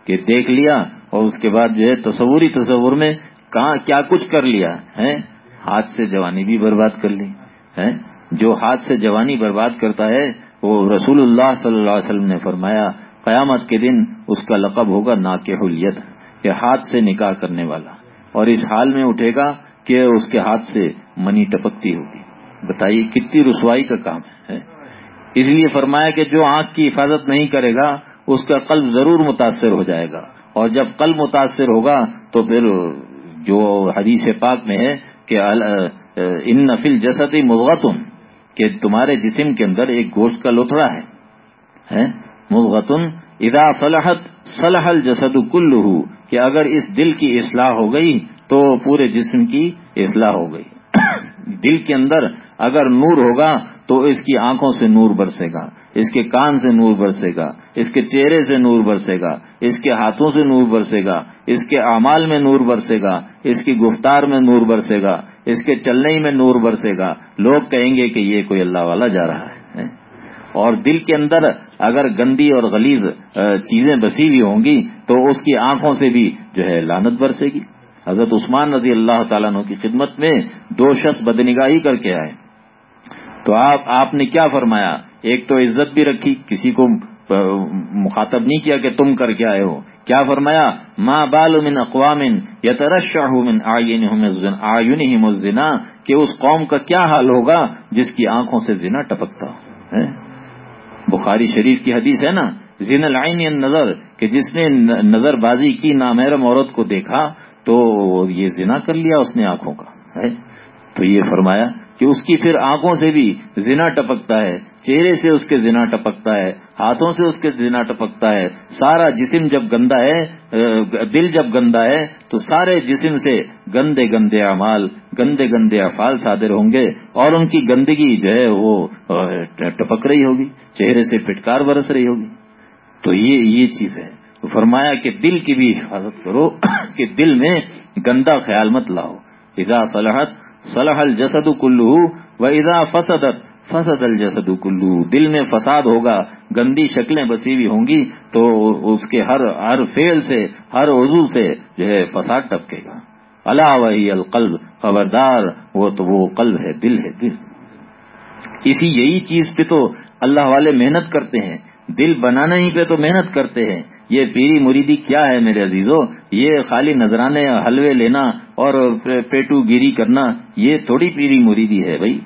کہ دیکھ لیا اور اس کے بعد جو ہے تصوری تصور میں کہاں کیا کچھ کر لیا ہے ہاتھ سے جوانی بھی برباد کر لی ہے جو ہاتھ سے جوانی برباد کرتا ہے، وہ رسول اللہ صلی اللہ علیہ وسلم نے فرمایا، قیامت کے دن اس کا لقب ہوگا نا حلیت کہ ہاتھ سے نکاح کرنے والا۔ اور اس حال میں اٹھے گا کہ اس کے ہاتھ سے منی ٹپکتی ہوگی۔ بتائیے، کتنی رسوائی کا کام ہے؟ اس لیے فرمایا کہ جو آنکھ کی حفاظت نہیں کرے گا، اس کا قلب ضرور متاثر ہو جائے گا۔ اور جب قلب متاثر ہوگا، تو پھر جو حدیث پاک میں ہے کہ ان نفل جسدی مغتن کہ تمہارے جسم کے اندر ایک گوشت کا لوتھڑا ہے۔ مغتن ادا صلاحت صلاح الجسد کل کہ اگر اس دل کی اصلاح ہو گئی تو پورے جسم کی اصلاح ہو گئی۔ دل کے اندر اگر نور ہوگا تو اس کی آنکھوں سے نور برسے گا، اس کے کان سے نور برسے گا، اس کے چہرے سے نور برسے گا، اس کے ہاتھوں سے نور برسے گا، اس کے اعمال میں نور برسے گا، اس کی گفتار میں نور برسے گا، اس کے چلنے میں نور برسے گا۔ لوگ کہیں گے کہ یہ کوئی اللہ والا جا رہا ہے اور دل کے اندر اگر گندی اور غلیظ چیزیں بسی ہوئی ہوں گی، تو اس کی آنکھوں سے بھی جو ہے لانت برسے گی۔ حضرت عثمان رضی اللہ تعالیٰ عنہ کی خدمت میں دو شخص بدنگاہی کر کے آئے۔ تو آپ آپ نے کیا فرمایا؟ ایک تو عزت بھی رکھی، کسی کو مخاطب نہیں کیا کہ تم کر کے آئے ہو۔ کیا فرمایا؟ ماں بال من اقوام یا ترشاہ من آئین الزنا کہ اس قوم کا کیا حال ہوگا جس کی آنکھوں سے زنا ٹپکتا ہے؟ بخاری شریف کی حدیث ہے نا زین العین نظر کہ جس نے نظر بازی کی، نامحرم عورت کو دیکھا تو یہ زنا کر لیا اس نے آنکھوں کا، ہے؟ تو یہ فرمایا کہ اس کی پھر آنکھوں سے بھی زنا ٹپکتا ہے، چہرے سے اس کے زنا ٹپکتا ہے، ہاتھوں سے اس کے زنا ٹپکتا ہے۔ سارا جسم جب گندا ہے دل جب گندا ہے، تو سارے جسم سے گندے گندے اعمال، گندے گندے افعال صادر ہوں گے اور ان کی گندگی جو ہے وہ ٹپک رہی ہوگی، چہرے سے پٹکار برس رہی ہوگی۔ تو یہ یہ چیز ہے۔ فرمایا کہ دل کی بھی حفاظت کرو، کہ دل میں گندا خیال مت لاؤ۔ اذا صلاحت صلاح الجسد کلو و اذا فسدت، فسد الجسد کلو دل میں فساد ہوگا، گندی شکلیں بسی ہوئی ہوں گی، تو اس کے ہر ہر فیل سے، ہر عضو سے جو ہے فساد ٹپکے گا۔ اللہ وحی القلب، خبردار، وہ تو وہ قلب ہے، دل ہے، دل۔ اسی یہی چیز پہ تو اللہ والے محنت کرتے ہیں۔ دل بنانا ہی پہ تو محنت کرتے ہیں۔ یہ پیری مریدی کیا ہے میرے عزیزو؟ یہ خالی نذرانے حلوے لینا اور پیٹو گیری کرنا، یہ تھوڑی پیری مریدی ہے بھائی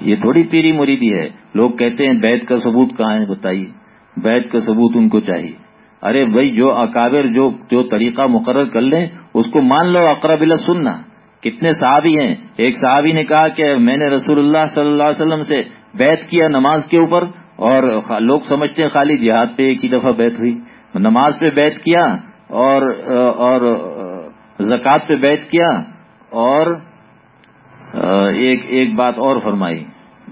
یہ تھوڑی پیری مریدی ہے۔ لوگ کہتے ہیں بیت کا ثبوت کہاں ہے بتائیے؟ بیت کا ثبوت ان کو چاہیے۔ ارے بھائی، جو اکابر، جو جو طریقہ مقرر کر لیں، اس کو مان لو اقرب اللہ سننا کتنے صحابی ہیں۔ ایک صحابی نے کہا کہ میں نے رسول اللہ صلی اللہ علیہ وسلم سے بیت کیا نماز کے اوپر، اور لوگ سمجھتے ہیں خالی جہاد پہ ایک ہی دفعہ بیت ہوئی۔ نماز پہ بیت کیا اور اور زکوٰۃ پہ بیت کیا اور، ایک ایک بات اور فرمائی۔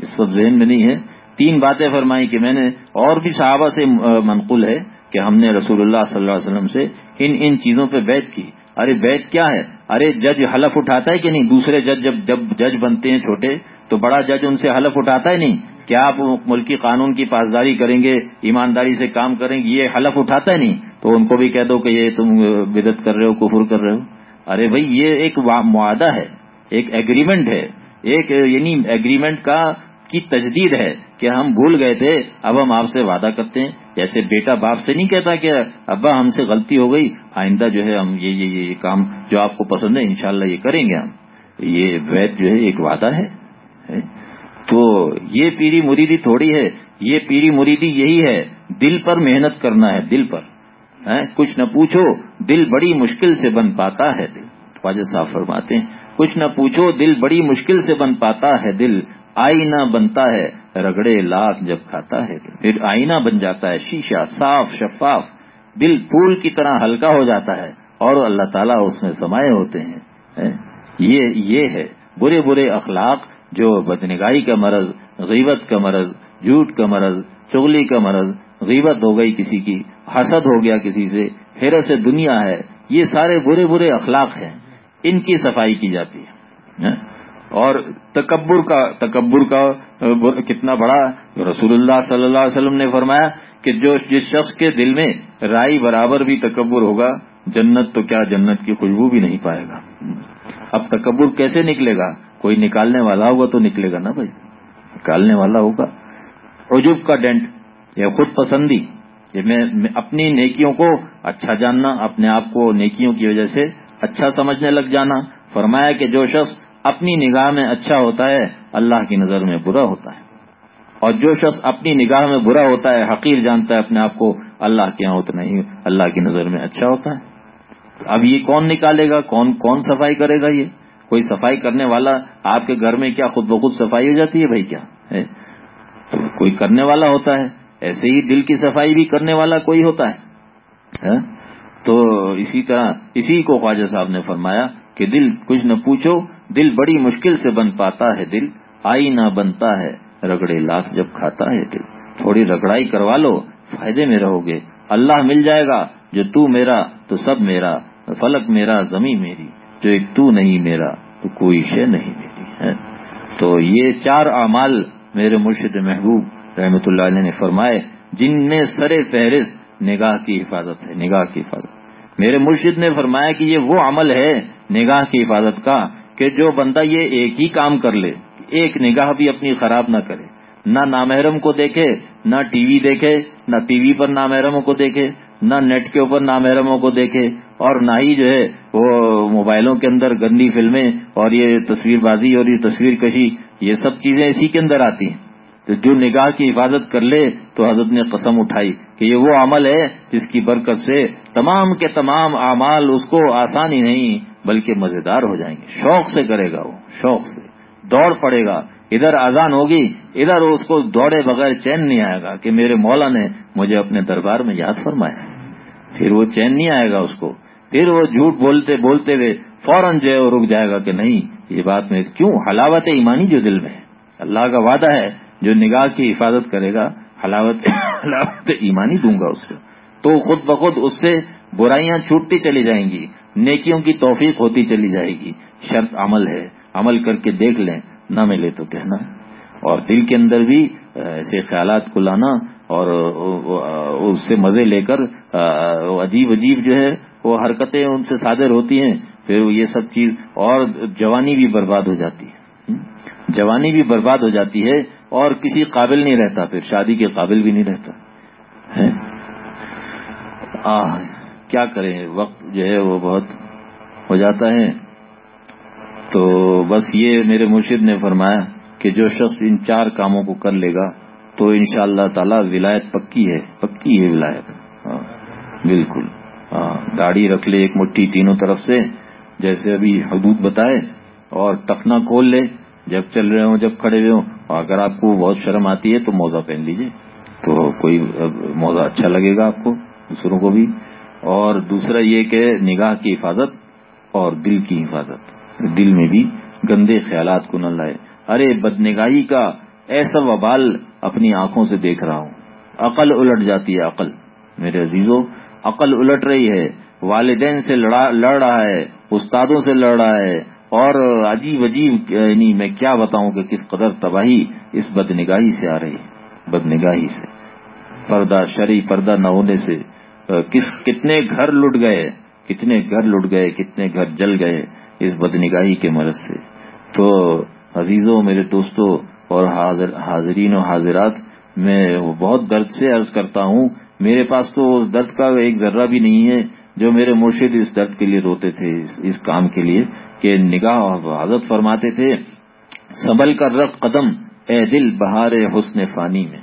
اس وقت ذہن میں نہیں ہے۔ تین باتیں فرمائی کہ میں نے، اور بھی صحابہ سے منقول ہے کہ ہم نے رسول اللہ صلی اللہ علیہ وسلم سے ان ان چیزوں پہ بیت کی۔ ارے بیت کیا ہے؟ ارے جج حلف اٹھاتا ہے کہ نہیں؟ دوسرے جج جب جب جج بنتے ہیں چھوٹے تو بڑا جج ان سے حلف اٹھاتا ہے نہیں کیا آپ ملکی قانون کی پاسداری کریں گے، ایمانداری سے کام کریں گے، یہ حلف اٹھاتا ہے نہیں۔ تو ان کو بھی کہہ دو کہ یہ تم بدت کر رہے ہو، کفر کر رہے ہو۔ ارے بھائی، یہ ایک معاہدہ ہے، ایک ایگریمنٹ ہے۔ ایک یعنی ایگریمنٹ کا، کی تجدید ہے کہ ہم بھول گئے تھے، اب ہم آپ سے وعدہ کرتے ہیں۔ جیسے بیٹا باپ سے نہیں کہتا کہ ابا ہم سے غلطی ہو گئی، آئندہ جو ہے ہم یہ یہ یہ کام جو آپ کو پسند ہے، انشاءاللہ یہ کریں گے ہم۔ یہ وید جو ہے ایک وعدہ ہے۔ تو یہ پیری مریدی تھوڑی ہے، یہ پیری مریدی یہی ہے، دل پر محنت کرنا ہے، دل پر کچھ نہ پوچھو، دل بڑی مشکل سے بن پاتا ہے دل۔ خواجہ صاحب فرماتے ہیں، کچھ نہ پوچھو، دل بڑی مشکل سے بن پاتا ہے دل۔ آئینہ بنتا ہے، رگڑے لاکھ جب کھاتا ہے پھر آئینہ بن جاتا ہے، شیشہ صاف، شفاف۔ دل پھول کی طرح ہلکا ہو جاتا ہے اور اللہ تعالیٰ اس میں سمائے ہوتے ہیں؟ یہ یہ ہے، برے برے اخلاق جو بدنگاہی کا مرض، غیبت کا مرض، جھوٹ کا مرض، چغلی کا مرض، غیبت ہو گئی کسی کی، حسد ہو گیا کسی سے، حیرت سے دنیا ہے، یہ سارے برے برے اخلاق ہیں، ان کی صفائی کی جاتی ہے ہاں؟ اور تکبر کا تکبر کا کتنا بڑا، رسول اللہ صلی اللہ علیہ وسلم نے فرمایا کہ جو، جس شخص کے دل میں رائی برابر بھی تکبر ہوگا، جنت تو کیا جنت کی خوشبو بھی نہیں پائے گا ہاں؟ اب تکبر کیسے نکلے گا؟ کوئی نکالنے والا ہوگا تو نکلے گا نا بھائی؟ نکالنے والا ہوگا۔ عجوب کا ڈینٹ یا خود پسندی۔ یہ میں اپنی نیکیوں کو اچھا جاننا، اپنے آپ کو نیکیوں کی وجہ سے اچھا سمجھنے لگ جانا۔ فرمایا کہ جو شخص اپنی نگاہ میں اچھا ہوتا ہے، اللہ کی نظر میں برا ہوتا ہے۔ اور جو شخص اپنی نگاہ میں برا ہوتا ہے، حقیر جانتا ہے اپنے آپ کو، اللہ کے یہاں اتنا ہی، اللہ کی نظر میں اچھا ہوتا ہے۔ اب یہ کون نکالے گا؟ کون کون صفائی کرے گا یہ؟ کوئی صفائی کرنے والا آپ کے گھر میں کیا خود بخود صفائی ہو جاتی ہے بھائی کیا؟ تو کوئی کرنے والا ہوتا ہے، ایسے ہی دل کی صفائی بھی کرنے والا کوئی ہوتا ہے تو اسی طرح اسی کو خواجہ صاحب نے فرمایا کہ دل کچھ نہ پوچھو، دل بڑی مشکل سے بن پاتا ہے دل آئی نہ بنتا ہے، رگڑے لاکھ جب کھاتا ہے دل۔ تھوڑی رگڑائی کروا لو، فائدے میں رہو گے۔ اللہ مل جائے گا، جو تو میرا تو سب میرا، فلک میرا، زمین میری۔ جو ایک تو نہیں میرا، تو کوئی شے نہیں میری ہے تو یہ چار اعمال میرے مرشد محبوب رحمت اللہ علیہ نے فرمائے، جن میں سر فہرست نگاہ کی حفاظت ہے، نگاہ کی حفاظت۔ میرے مرشد نے فرمایا کہ یہ وہ عمل ہے نگاہ کی حفاظت کا، کہ جو بندہ یہ ایک ہی کام کر لے، ایک نگاہ بھی اپنی خراب نہ کرے۔ نہ نامحرم کو دیکھے، نہ ٹی وی دیکھے، نہ ٹی وی پر نامحرموں کو دیکھے نہ نیٹ کے اوپر نامحرموں کو دیکھے اور نہ ہی جو ہے وہ موبائلوں کے اندر گندی فلمیں اور یہ تصویر بازی اور یہ تصویر کشی، یہ سب چیزیں اسی کے اندر آتی ہیں۔ تو جو نگاہ کی حفاظت کر لے تو حضرت نے قسم اٹھائی کہ یہ وہ عمل ہے جس کی برکت سے تمام کے تمام اعمال اس کو آسانی نہیں بلکہ مزیدار ہو جائیں گے۔ شوق سے کرے گا وہ، شوق سے۔ دوڑ پڑے گا۔ ادھر آزان ہوگی، ادھر اس کو دوڑے بغیر چین نہیں آئے گا کہ میرے مولا نے مجھے اپنے دربار میں یاد فرمایا۔ پھر وہ چین نہیں آئے گا اس کو۔ پھر وہ جھوٹ بولتے بولتے ہوئے فوراً جو ہے وہ رک جائے گا کہ نہیں، یہ بات میں کیوں؟ حلاوت ایمانی جو دل میں ہے۔ اللہ کا وعدہ ہے، جو نگاہ کی حفاظت کرے گا، حلاوت حلاوت ایمانی دوں گا اس کو۔ تو خود بخود اس سے برائیاں چھوٹتی چلی جائیں گی، نیکیوں کی توفیق ہوتی چلی جائے گی۔ شرط عمل ہے، عمل کر کے دیکھ لیں۔ نہ ملے تو کہنا۔ اور دل کے اندر بھی ایسے خیالات کو لانا اور اس سے مزے لے کر عجیب عجیب جو ہے، وہ حرکتیں ان سے صادر ہوتی ہیں، پھر یہ سب چیز اور جوانی بھی برباد ہو جاتی ہے۔ جوانی بھی برباد ہو جاتی ہے اور کسی قابل نہیں رہتا، پھر شادی کے قابل بھی نہیں رہتا۔ کیا کریں، وقت جو ہے وہ بہت ہو جاتا ہے۔ تو بس یہ میرے مرشد نے فرمایا کہ جو شخص ان چار کاموں کو کر لے گا تو ان شاء اللہ تعالی ولایت پکی ہے پکی ہے ولایت۔ ہاں، بالکل۔ ہاں گاڑی رکھ لے ایک مٹھی تینوں طرف سے، جیسے ابھی حدود بتائے، اور ٹخنا کھول لے۔ جب چل رہے ہوں، جب کھڑے ہوئے ہوں، اگر آپ کو بہت شرم آتی ہے تو موزہ پہن لیجیے۔ تو کوئی موزہ اچھا لگے گا آپ کو، دوسروں کو بھی۔ اور دوسرا یہ کہ نگاہ کی حفاظت اور دل کی حفاظت۔ دل میں بھی گندے خیالات کو نہ لائے۔ ارے بدنگاہی کا ایسا وبال اپنی آنکھوں سے دیکھ رہا ہوں۔ عقل الٹ جاتی ہے عقل۔ میرے عزیزوں عقل الٹ رہی ہے۔ والدین سے لڑ رہا ہے، استادوں سے لڑ رہا ہے۔ اور عجیب عجیب یعنی میں کیا بتاؤں کہ کس قدر تباہی اس بدنگاہی سے آ رہی ہے۔ بدنگاہی سے۔ پردہ شرع پردہ نہ ہونے سے، کس کتنے گھر لٹ گئے، کتنے گھر لٹ گئے، کتنے گھر جل گئے۔ اس بدنگاہی کے مرض سے۔ تو عزیزوں، میرے دوستوں اور حاضرین و حاضرات، میں بہت درد سے عرض کرتا ہوں، میرے پاس تو اس درد کا ایک ذرہ بھی نہیں ہے جو میرے مرشد اس درد کے لیے روتے تھے، اس کام کے لیے کہ نگاہ حضرت فرماتے تھے، سنبھل کر رق قدم اے دل بہار حسن فانی میں۔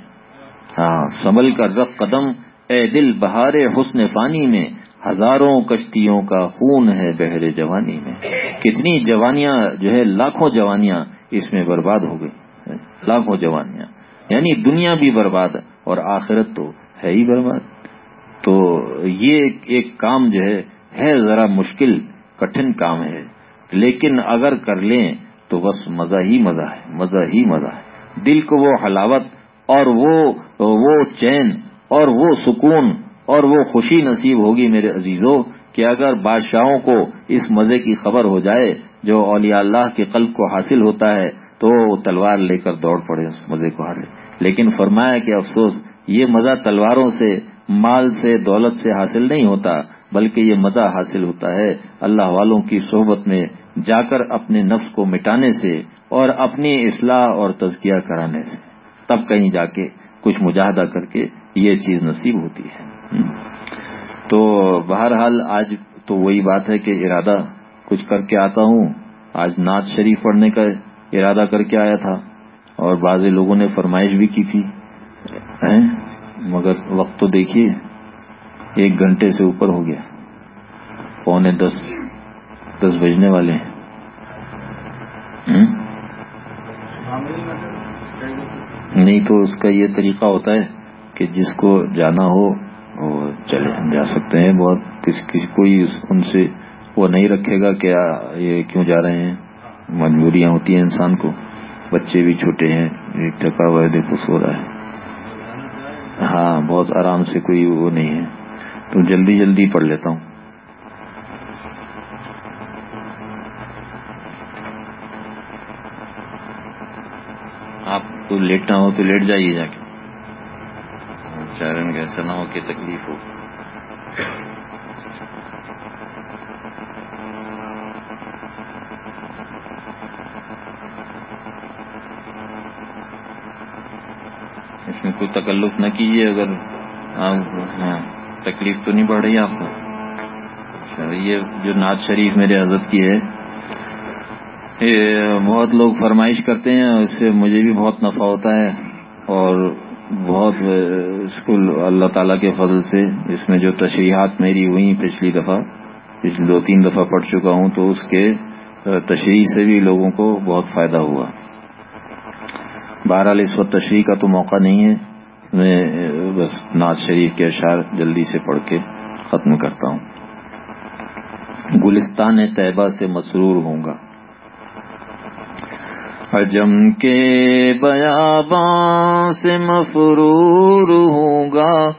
ہاں سنبھل کر رق قدم اے دل بہار حسن فانی میں۔ ہزاروں کشتیوں کا خون ہے بحر جوانی میں۔ کتنی جوانیاں جو ہے لاکھوں جوانیاں اس میں برباد ہو گئی لاکھوں جوانیاں۔ یعنی دنیا بھی برباد اور آخرت تو ہے ہی برباد۔ تو یہ ایک کام جو ہے ہے ذرا مشکل، کٹھن کام ہے۔ لیکن اگر کر لیں تو بس مزہ ہی مزہ ہے، مزہ ہی مزہ ہے۔ دل کو وہ حلاوت اور وہ وہ چین اور وہ سکون اور وہ خوشی نصیب ہوگی میرے عزیزوں کہ اگر بادشاہوں کو اس مزے کی خبر ہو جائے جو اولیاء اللہ کے قلب کو حاصل ہوتا ہے، تو وہ تلوار لے کر دوڑ پڑے اس مزے کو حاصل۔ لیکن فرمایا کہ افسوس، یہ مزہ تلواروں سے، مال سے، دولت سے حاصل نہیں ہوتا، بلکہ یہ مزہ حاصل ہوتا ہے۔ اللہ والوں کی صحبت میں جا کر اپنے نفس کو مٹانے سے اور اپنی اصلاح اور تزکیہ کرانے سے۔ تب کہیں جا کے کچھ مجاہدہ کر کے یہ چیز نصیب ہوتی ہے۔ تو بہرحال آج تو وہی بات ہے کہ ارادہ کچھ کر کے آتا ہوں۔ آج نعت شریف پڑھنے کا ارادہ کر کے آیا تھا اور بعض لوگوں نے فرمائش بھی کی تھی مگر وقت تو دیکھیے، ایک گھنٹے سے اوپر ہو گیا۔ پونے دس دس بجنے والے ہیں۔ نہیں تو اس کا یہ طریقہ ہوتا ہے کہ جس کو جانا ہو وہ چلے، جا سکتے ہیں بہت۔ کسی کسی کوئی ان سے وہ نہیں رکھے گا کہ یہ کیوں جا رہے ہیں۔ مجبوریاں ہوتی ہیں انسان کو۔ بچے بھی چھوٹے ہیں، ایک تھکا ہوا ہے، دیکھو، سو رہا ہے۔ ہاں بہت آرام سے کوئی وہ نہیں ہے۔ تو جلدی جلدی پڑھ لیتا ہوں۔ آپ کو لیٹنا ہو تو لیٹ جائیے جا کے۔ چارن ایسا نہ ہو کہ تکلیف ہو۔ اس میں کوئی تکلف نہ کیجیے اگر ہاں تکلیف تو نہیں بڑھ رہی آپ کو۔ اچھا، یہ جو ناز شریف میرے حضرت کی ہے، یہ بہت لوگ فرمائش کرتے ہیں اس سے مجھے بھی بہت نفع ہوتا ہے اور بہت اسکول اللہ تعالیٰ کے فضل سے اس میں جو تشریحات میری ہوئی پچھلی دفعہ، پچھلی دو تین دفعہ پڑھ چکا ہوں، تو اس کے تشریح سے بھی لوگوں کو بہت فائدہ ہوا۔ بہرحال اس وقت تشریح کا تو موقع نہیں ہے، میں بس ناز شریف کے اشعار جلدی سے پڑھ کے ختم کرتا ہوں۔ گلستان طیبہ سے مسرور ہوں گا۔ حجم کے بیاباں سے مفرور ہوں گا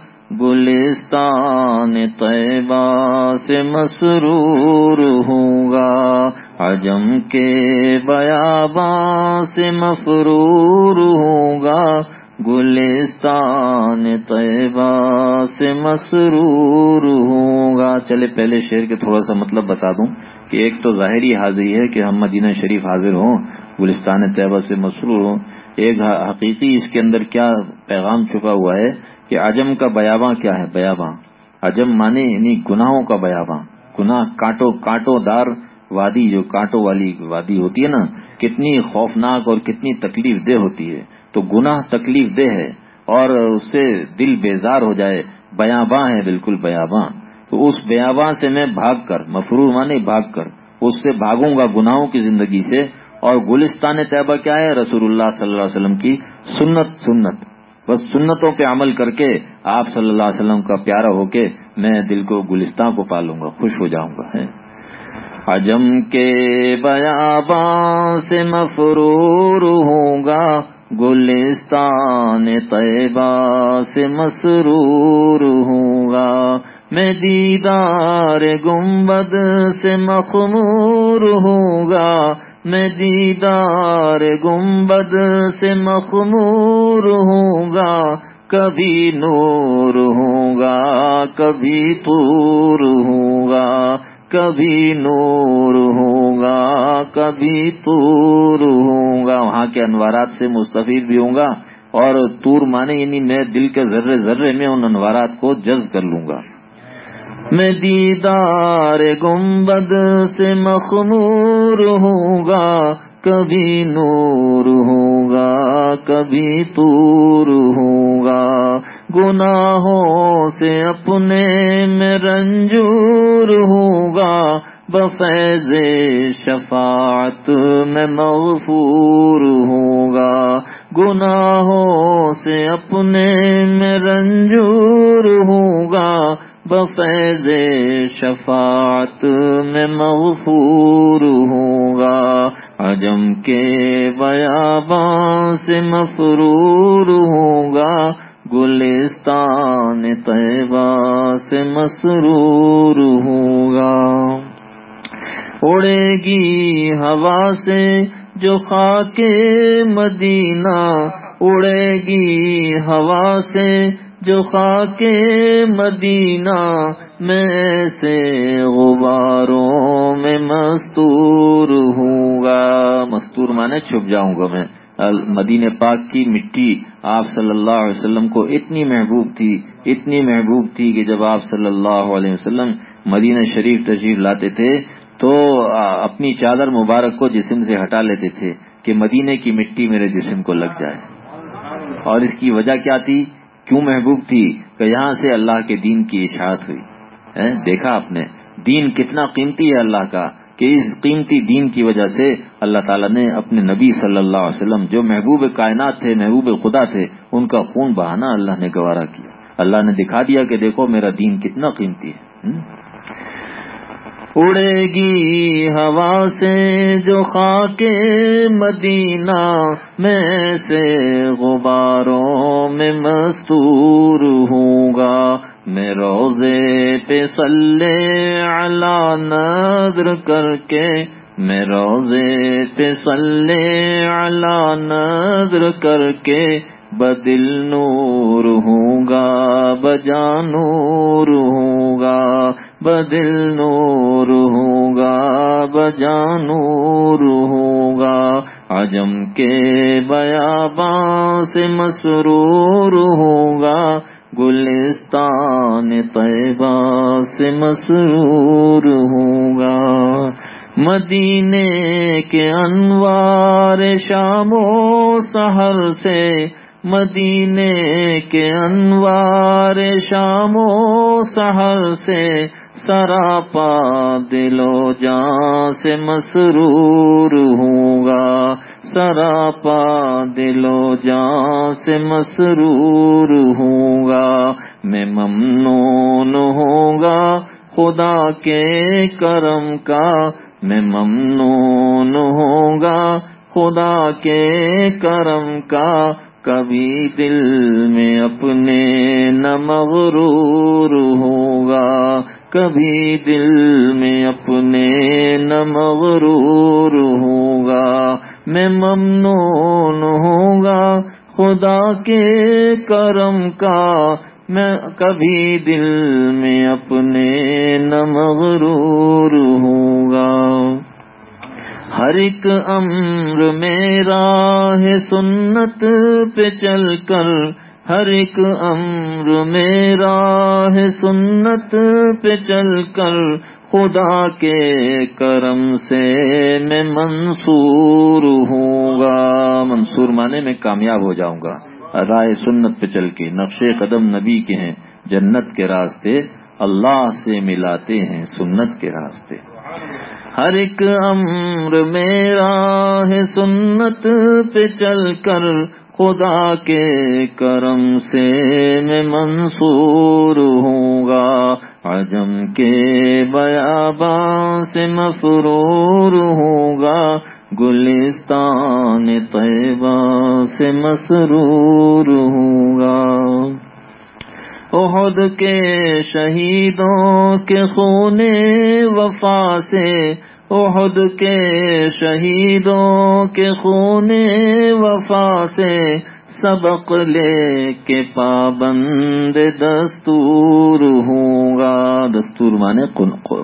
گلستان طیبہ سے مسرور ہوں گا حجم کے بیاباں سے مفرور ہوں گا گلستان طیبہ سے مسرور ہوں گا چلے، پہلے شعر کے تھوڑا سا مطلب بتا دوں۔ کہ ایک تو ظاہری حاضری ہے کہ ہم مدینہ شریف حاضر ہوں، گلستان طیبہ سے مسرور ہوں، ایک حقیقی اس کے اندر کیا پیغام چھپا ہوا ہے کہ عجم کا بیاباں کیا ہے؟ بیاباں۔ عجم مانے یعنی گناہوں کا بیاباں۔ گناہ کانٹوں کانٹوں دار وادی، جو کانٹوں والی وادی ہوتی ہے نا، کتنی خوفناک اور کتنی تکلیف دہ ہوتی ہے۔ تو گناہ تکلیف دہ ہے اور اس سے دل بیزار ہو جائے، بیاباں ہے، بالکل بیاباں۔ تو اس بیاباں سے میں بھاگ کر، مفرور مانے بھاگ کر، اس سے بھاگوں گا گناہوں کی زندگی سے، اور گلستان طیبہ کیا ہے؟ رسول اللہ صلی اللہ علیہ وسلم کی سنت سنت۔ بس سنتوں پہ عمل کر کے آپ صلی اللہ علیہ وسلم کا پیارا ہو کے میں دل کو گلستان کو پالوں گا، خوش ہو جاؤں گا عجم کے بیاباں سے مفرور ہوں گا، گلستان طیبہ سے مسرور ہوں گا۔ میں دیدار گنبد سے مخمور ہوں گا میں دیدار گنبد سے مخمور ہوں گا کبھی نور ہوں گا کبھی پور ہوں گا کبھی نور ہوں گا کبھی تور ہوں گا وہاں کے انوارات سے مستفید بھی ہوں گا اور تور مانے یعنی میں دل کے ذرے ذرے میں ان انوارات کو جذب کر لوں گا۔ میں دیدار گنبد سے مخمور ہوں گا، کبھی نور ہوں گا، کبھی تور ہوں گا۔ گناہوں سے اپنے میں رنجور ہوں گا، بفیض شفاعت میں مغفور ہوں گا۔ گناہوں سے اپنے میں رنجور ہوں گا بفیض شفاعت میں مغفور ہوں گا عجم کے بیاباں سے مفرور ہوں گا گلستان طیبہ سے مسرور ہوں گا اڑے گی ہوا سے جو خاک مدینہ، اڑے گی ہوا سے جو خاک مدینہ میں سے غباروں میں مستور ہوں گا۔ مستور مانے چھپ جاؤں گا میں۔ مدین پاک کی مٹی آپ صلی اللہ علیہ وسلم کو اتنی محبوب تھی، اتنی محبوب تھی کہ جب آپ صلی اللہ علیہ وسلم مدینہ شریف تشریف لاتے تھے تو اپنی چادر مبارک کو جسم سے ہٹا لیتے تھے کہ مدینے کی مٹی میرے جسم کو لگ جائے۔ اور اس کی وجہ کیا تھی؟ کیوں محبوب تھی کہ یہاں سے اللہ کے دین کی اشاعت ہوئی؟ دیکھا آپ نے، دین کتنا قیمتی ہے اللہ کا کہ اس قیمتی دین کی وجہ سے اللہ تعالیٰ نے اپنے نبی صلی اللہ علیہ وسلم، جو محبوب کائنات تھے، محبوب خدا تھے، ان کا خون بہانا اللہ نے گوارا کیا۔ اللہ نے دکھا دیا کہ دیکھو میرا دین کتنا قیمتی ہے۔ اڑے گی ہوا سے جو خاک مدینہ میں سے غباروں میں مستور ہوں گا۔ میں روزے پہ سلے علا نظر کر کے میں روزے پہ سلے علا نظر کر کے بدل نور ہوں گا، بجا نور ہوں گا۔ بدل نور ہوں گا بجا نور ہوں گا عجم کے بیاباں سے مسرور ہوں گا گلستان طیبہ سے مسرور ہوں گا مدینے کے انوار شام و سحر سے مدینے کے انوار شام و سحر سے سراپا دلو جان سے مسرور ہوں گا سراپا دلو جان سے مسرور ہوں گا میں ممنون ہوں گا خدا کے کرم کا۔ میں ممنون ہوں گا خدا کے کرم کا۔ کبھی دل میں اپنے نہ مغرور ہوگا کبھی دل میں اپنے نہ مغرور ہوگا، میں ممنون ہوں گا خدا کے کرم کا، میں کبھی دل میں اپنے نہ مغرور ہوں گا ہر ایک امر میرا ہے سنت پہ چل کر ہر ایک امر میرا ہے سنت پہ چل کر خدا کے کرم سے میں منصور ہوں گا۔ منصور مانے میں کامیاب ہو جاؤں گا۔ رائے سنت پہ چل کے نقش قدم نبی کے ہیں، جنت کے راستے اللہ سے ملاتے ہیں، سنت کے راستے۔ ہر ایک امر میرا ہے سنت پہ چل کر خدا کے کرم سے میں منصور ہوں گا۔ عجم کے بیاباں سے مفرور ہوں گا۔ گلستان طیبہ سے مسرور ہوں گا۔ عہد کے شہیدوں کے خون وفا سے عہد کے شہیدوں کے خون وفا سے سبق لے کے پابند دستور ہوں گا دستور مانے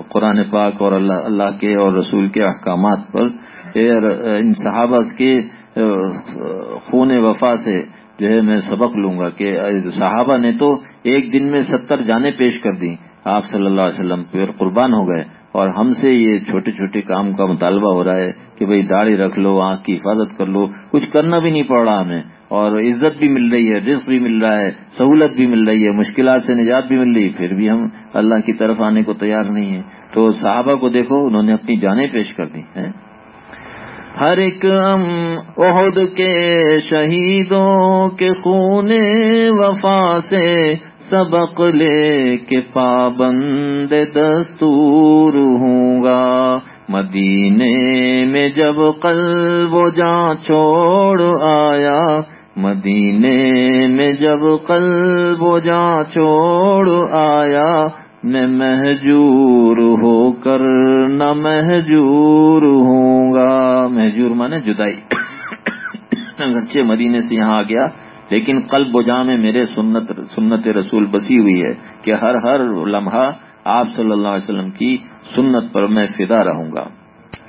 قرآن پاک اور اللہ اللہ کے اور رسول کے احکامات پر۔ ان صحابہ کے خون وفا سے جو ہے میں سبق لوں گا کہ صحابہ نے تو ایک دن میں ستر جانے پیش کر دی آپ صلی اللہ علیہ وسلم پھر قربان ہو گئے۔ اور ہم سے یہ چھوٹے چھوٹے کام کا مطالبہ ہو رہا ہے کہ بھئی داڑھی رکھ لو، آنکھ کی حفاظت کر لو۔ کچھ کرنا بھی نہیں پڑ رہا ہمیں۔ اور عزت بھی مل رہی ہے، رزق بھی مل رہا ہے، سہولت بھی مل رہی ہے، مشکلات سے نجات بھی مل رہی ہے۔ پھر بھی ہم اللہ کی طرف آنے کو تیار نہیں ہیں۔ تو صحابہ کو دیکھو، انہوں نے اپنی جانیں پیش کر دی ہیں۔ ہر ایک عہد کے شہیدوں کے خون وفا سے سبق لے کے پابند دستور ہوں گا۔ مدینے میں جب قلب و جان چھوڑ آیا، مدینے میں جب قلب و جان چھوڑ آیا میں محجور ہو کر، نہ محجور ہوں گا۔ محجور مانے جدائی۔ اگرچہ مدینے سے یہاں آ گیا، لیکن قلب و میں میرے سنت سنت رسول بسی ہوئی ہے کہ ہر ہر لمحہ آپ صلی اللہ علیہ وسلم کی سنت پر میں فدا رہوں گا۔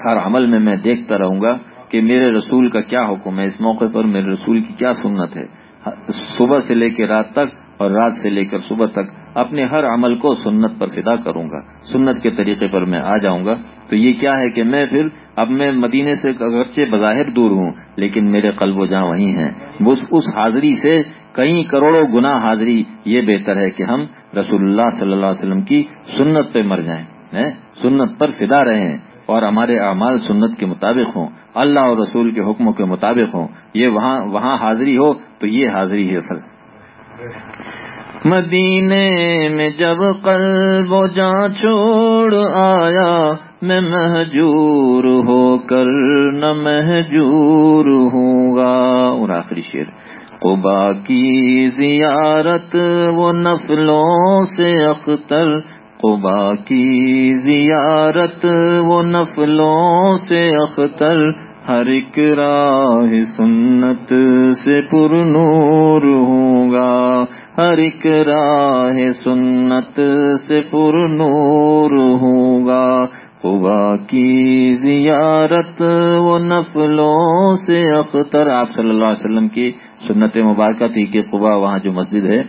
ہر عمل میں میں دیکھتا رہوں گا کہ میرے رسول کا کیا حکم ہے۔ اس موقع پر میرے رسول کی کیا سنت ہے۔ صبح سے لے کے رات تک اور رات سے لے کر صبح تک اپنے ہر عمل کو سنت پر فدا کروں گا۔ سنت کے طریقے پر میں آ جاؤں گا۔ تو یہ کیا ہے کہ میں پھر اب میں مدینے سے اگرچہ بظاہر دور ہوں، لیکن میرے قلب و جہاں وہی ہیں۔ اس حاضری سے کئی کروڑوں گنا حاضری۔ یہ بہتر ہے کہ ہم رسول اللہ صلی اللہ علیہ وسلم کی سنت پہ مر جائیں سنت پر فدا رہیں۔ اور ہمارے اعمال سنت کے مطابق ہوں، اللہ اور رسول کے حکموں کے مطابق ہوں۔ یہ وہاں وہاں حاضری ہو تو یہ حاضری ہے اصل۔ مدینے میں جب قلب و جان چھوڑ آیا، میں محجور ہو کر نہ محجور ہوں گا۔ اور آخری شیر قبا کی زیارت وہ نفلوں سے اختر۔ قبا کی زیارت وہ نفلوں سے اختر۔ ہر ایک راہ سنت سے پر نور ہوں گا ہر ایک راہ سنت سے پر نور ہوں گا قبا کی زیارت وہ نفلوں سے اختر۔ آپ صلی اللہ علیہ وسلم کی سنت مبارکہ تھی کہ قبا وہاں جو مسجد ہے،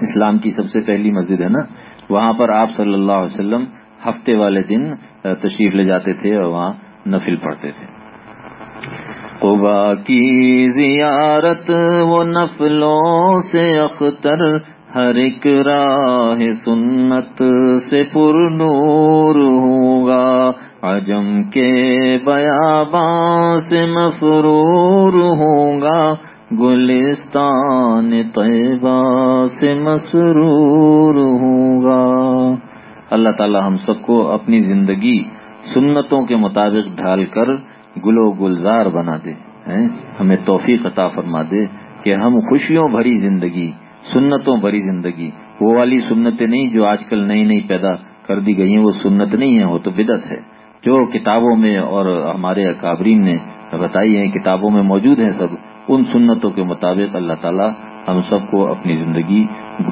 اسلام کی سب سے پہلی مسجد ہے نا، وہاں پر آپ صلی اللہ علیہ وسلم ہفتے والے دن تشریف لے جاتے تھے اور وہاں نفل پڑھتے تھے۔ قبا کی زیارت وہ نفلوں سے اختر، ہر ایک راہ سنت سے پر نور ہوگا۔ عجم کے بیاباں سے مفرور ہوں گا گلستان طیبہ سے مسرور ہوگا۔ اللہ تعالی ہم سب کو اپنی زندگی سنتوں کے مطابق ڈھال کر گلو گلزار بنا دے ہمیں توفیق عطا فرما دے کہ ہم خوشیوں بھری زندگی، سنتوں بھری زندگی، وہ والی سنتیں نہیں جو آج کل نئی نئی پیدا کر دی گئی ہیں، وہ سنت نہیں ہے وہ تو بدت ہے۔ جو کتابوں میں اور ہمارے اکابرین نے بتائی ہیں، کتابوں میں موجود ہیں سب، ان سنتوں کے مطابق اللہ تعالی ہم سب کو اپنی زندگی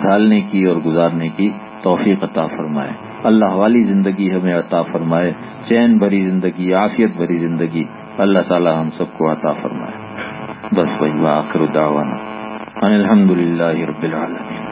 ڈھالنے کی اور گزارنے کی توفیق عطا فرمائے۔ اللہ والی زندگی ہمیں عطا فرمائے، چین بھری زندگی، عافیت بھری زندگی، اللہ تعالی ہم سب کو عطا فرمائے۔ بس بھائی آخر دعوانا۔ الحمد للہ رب العالمین۔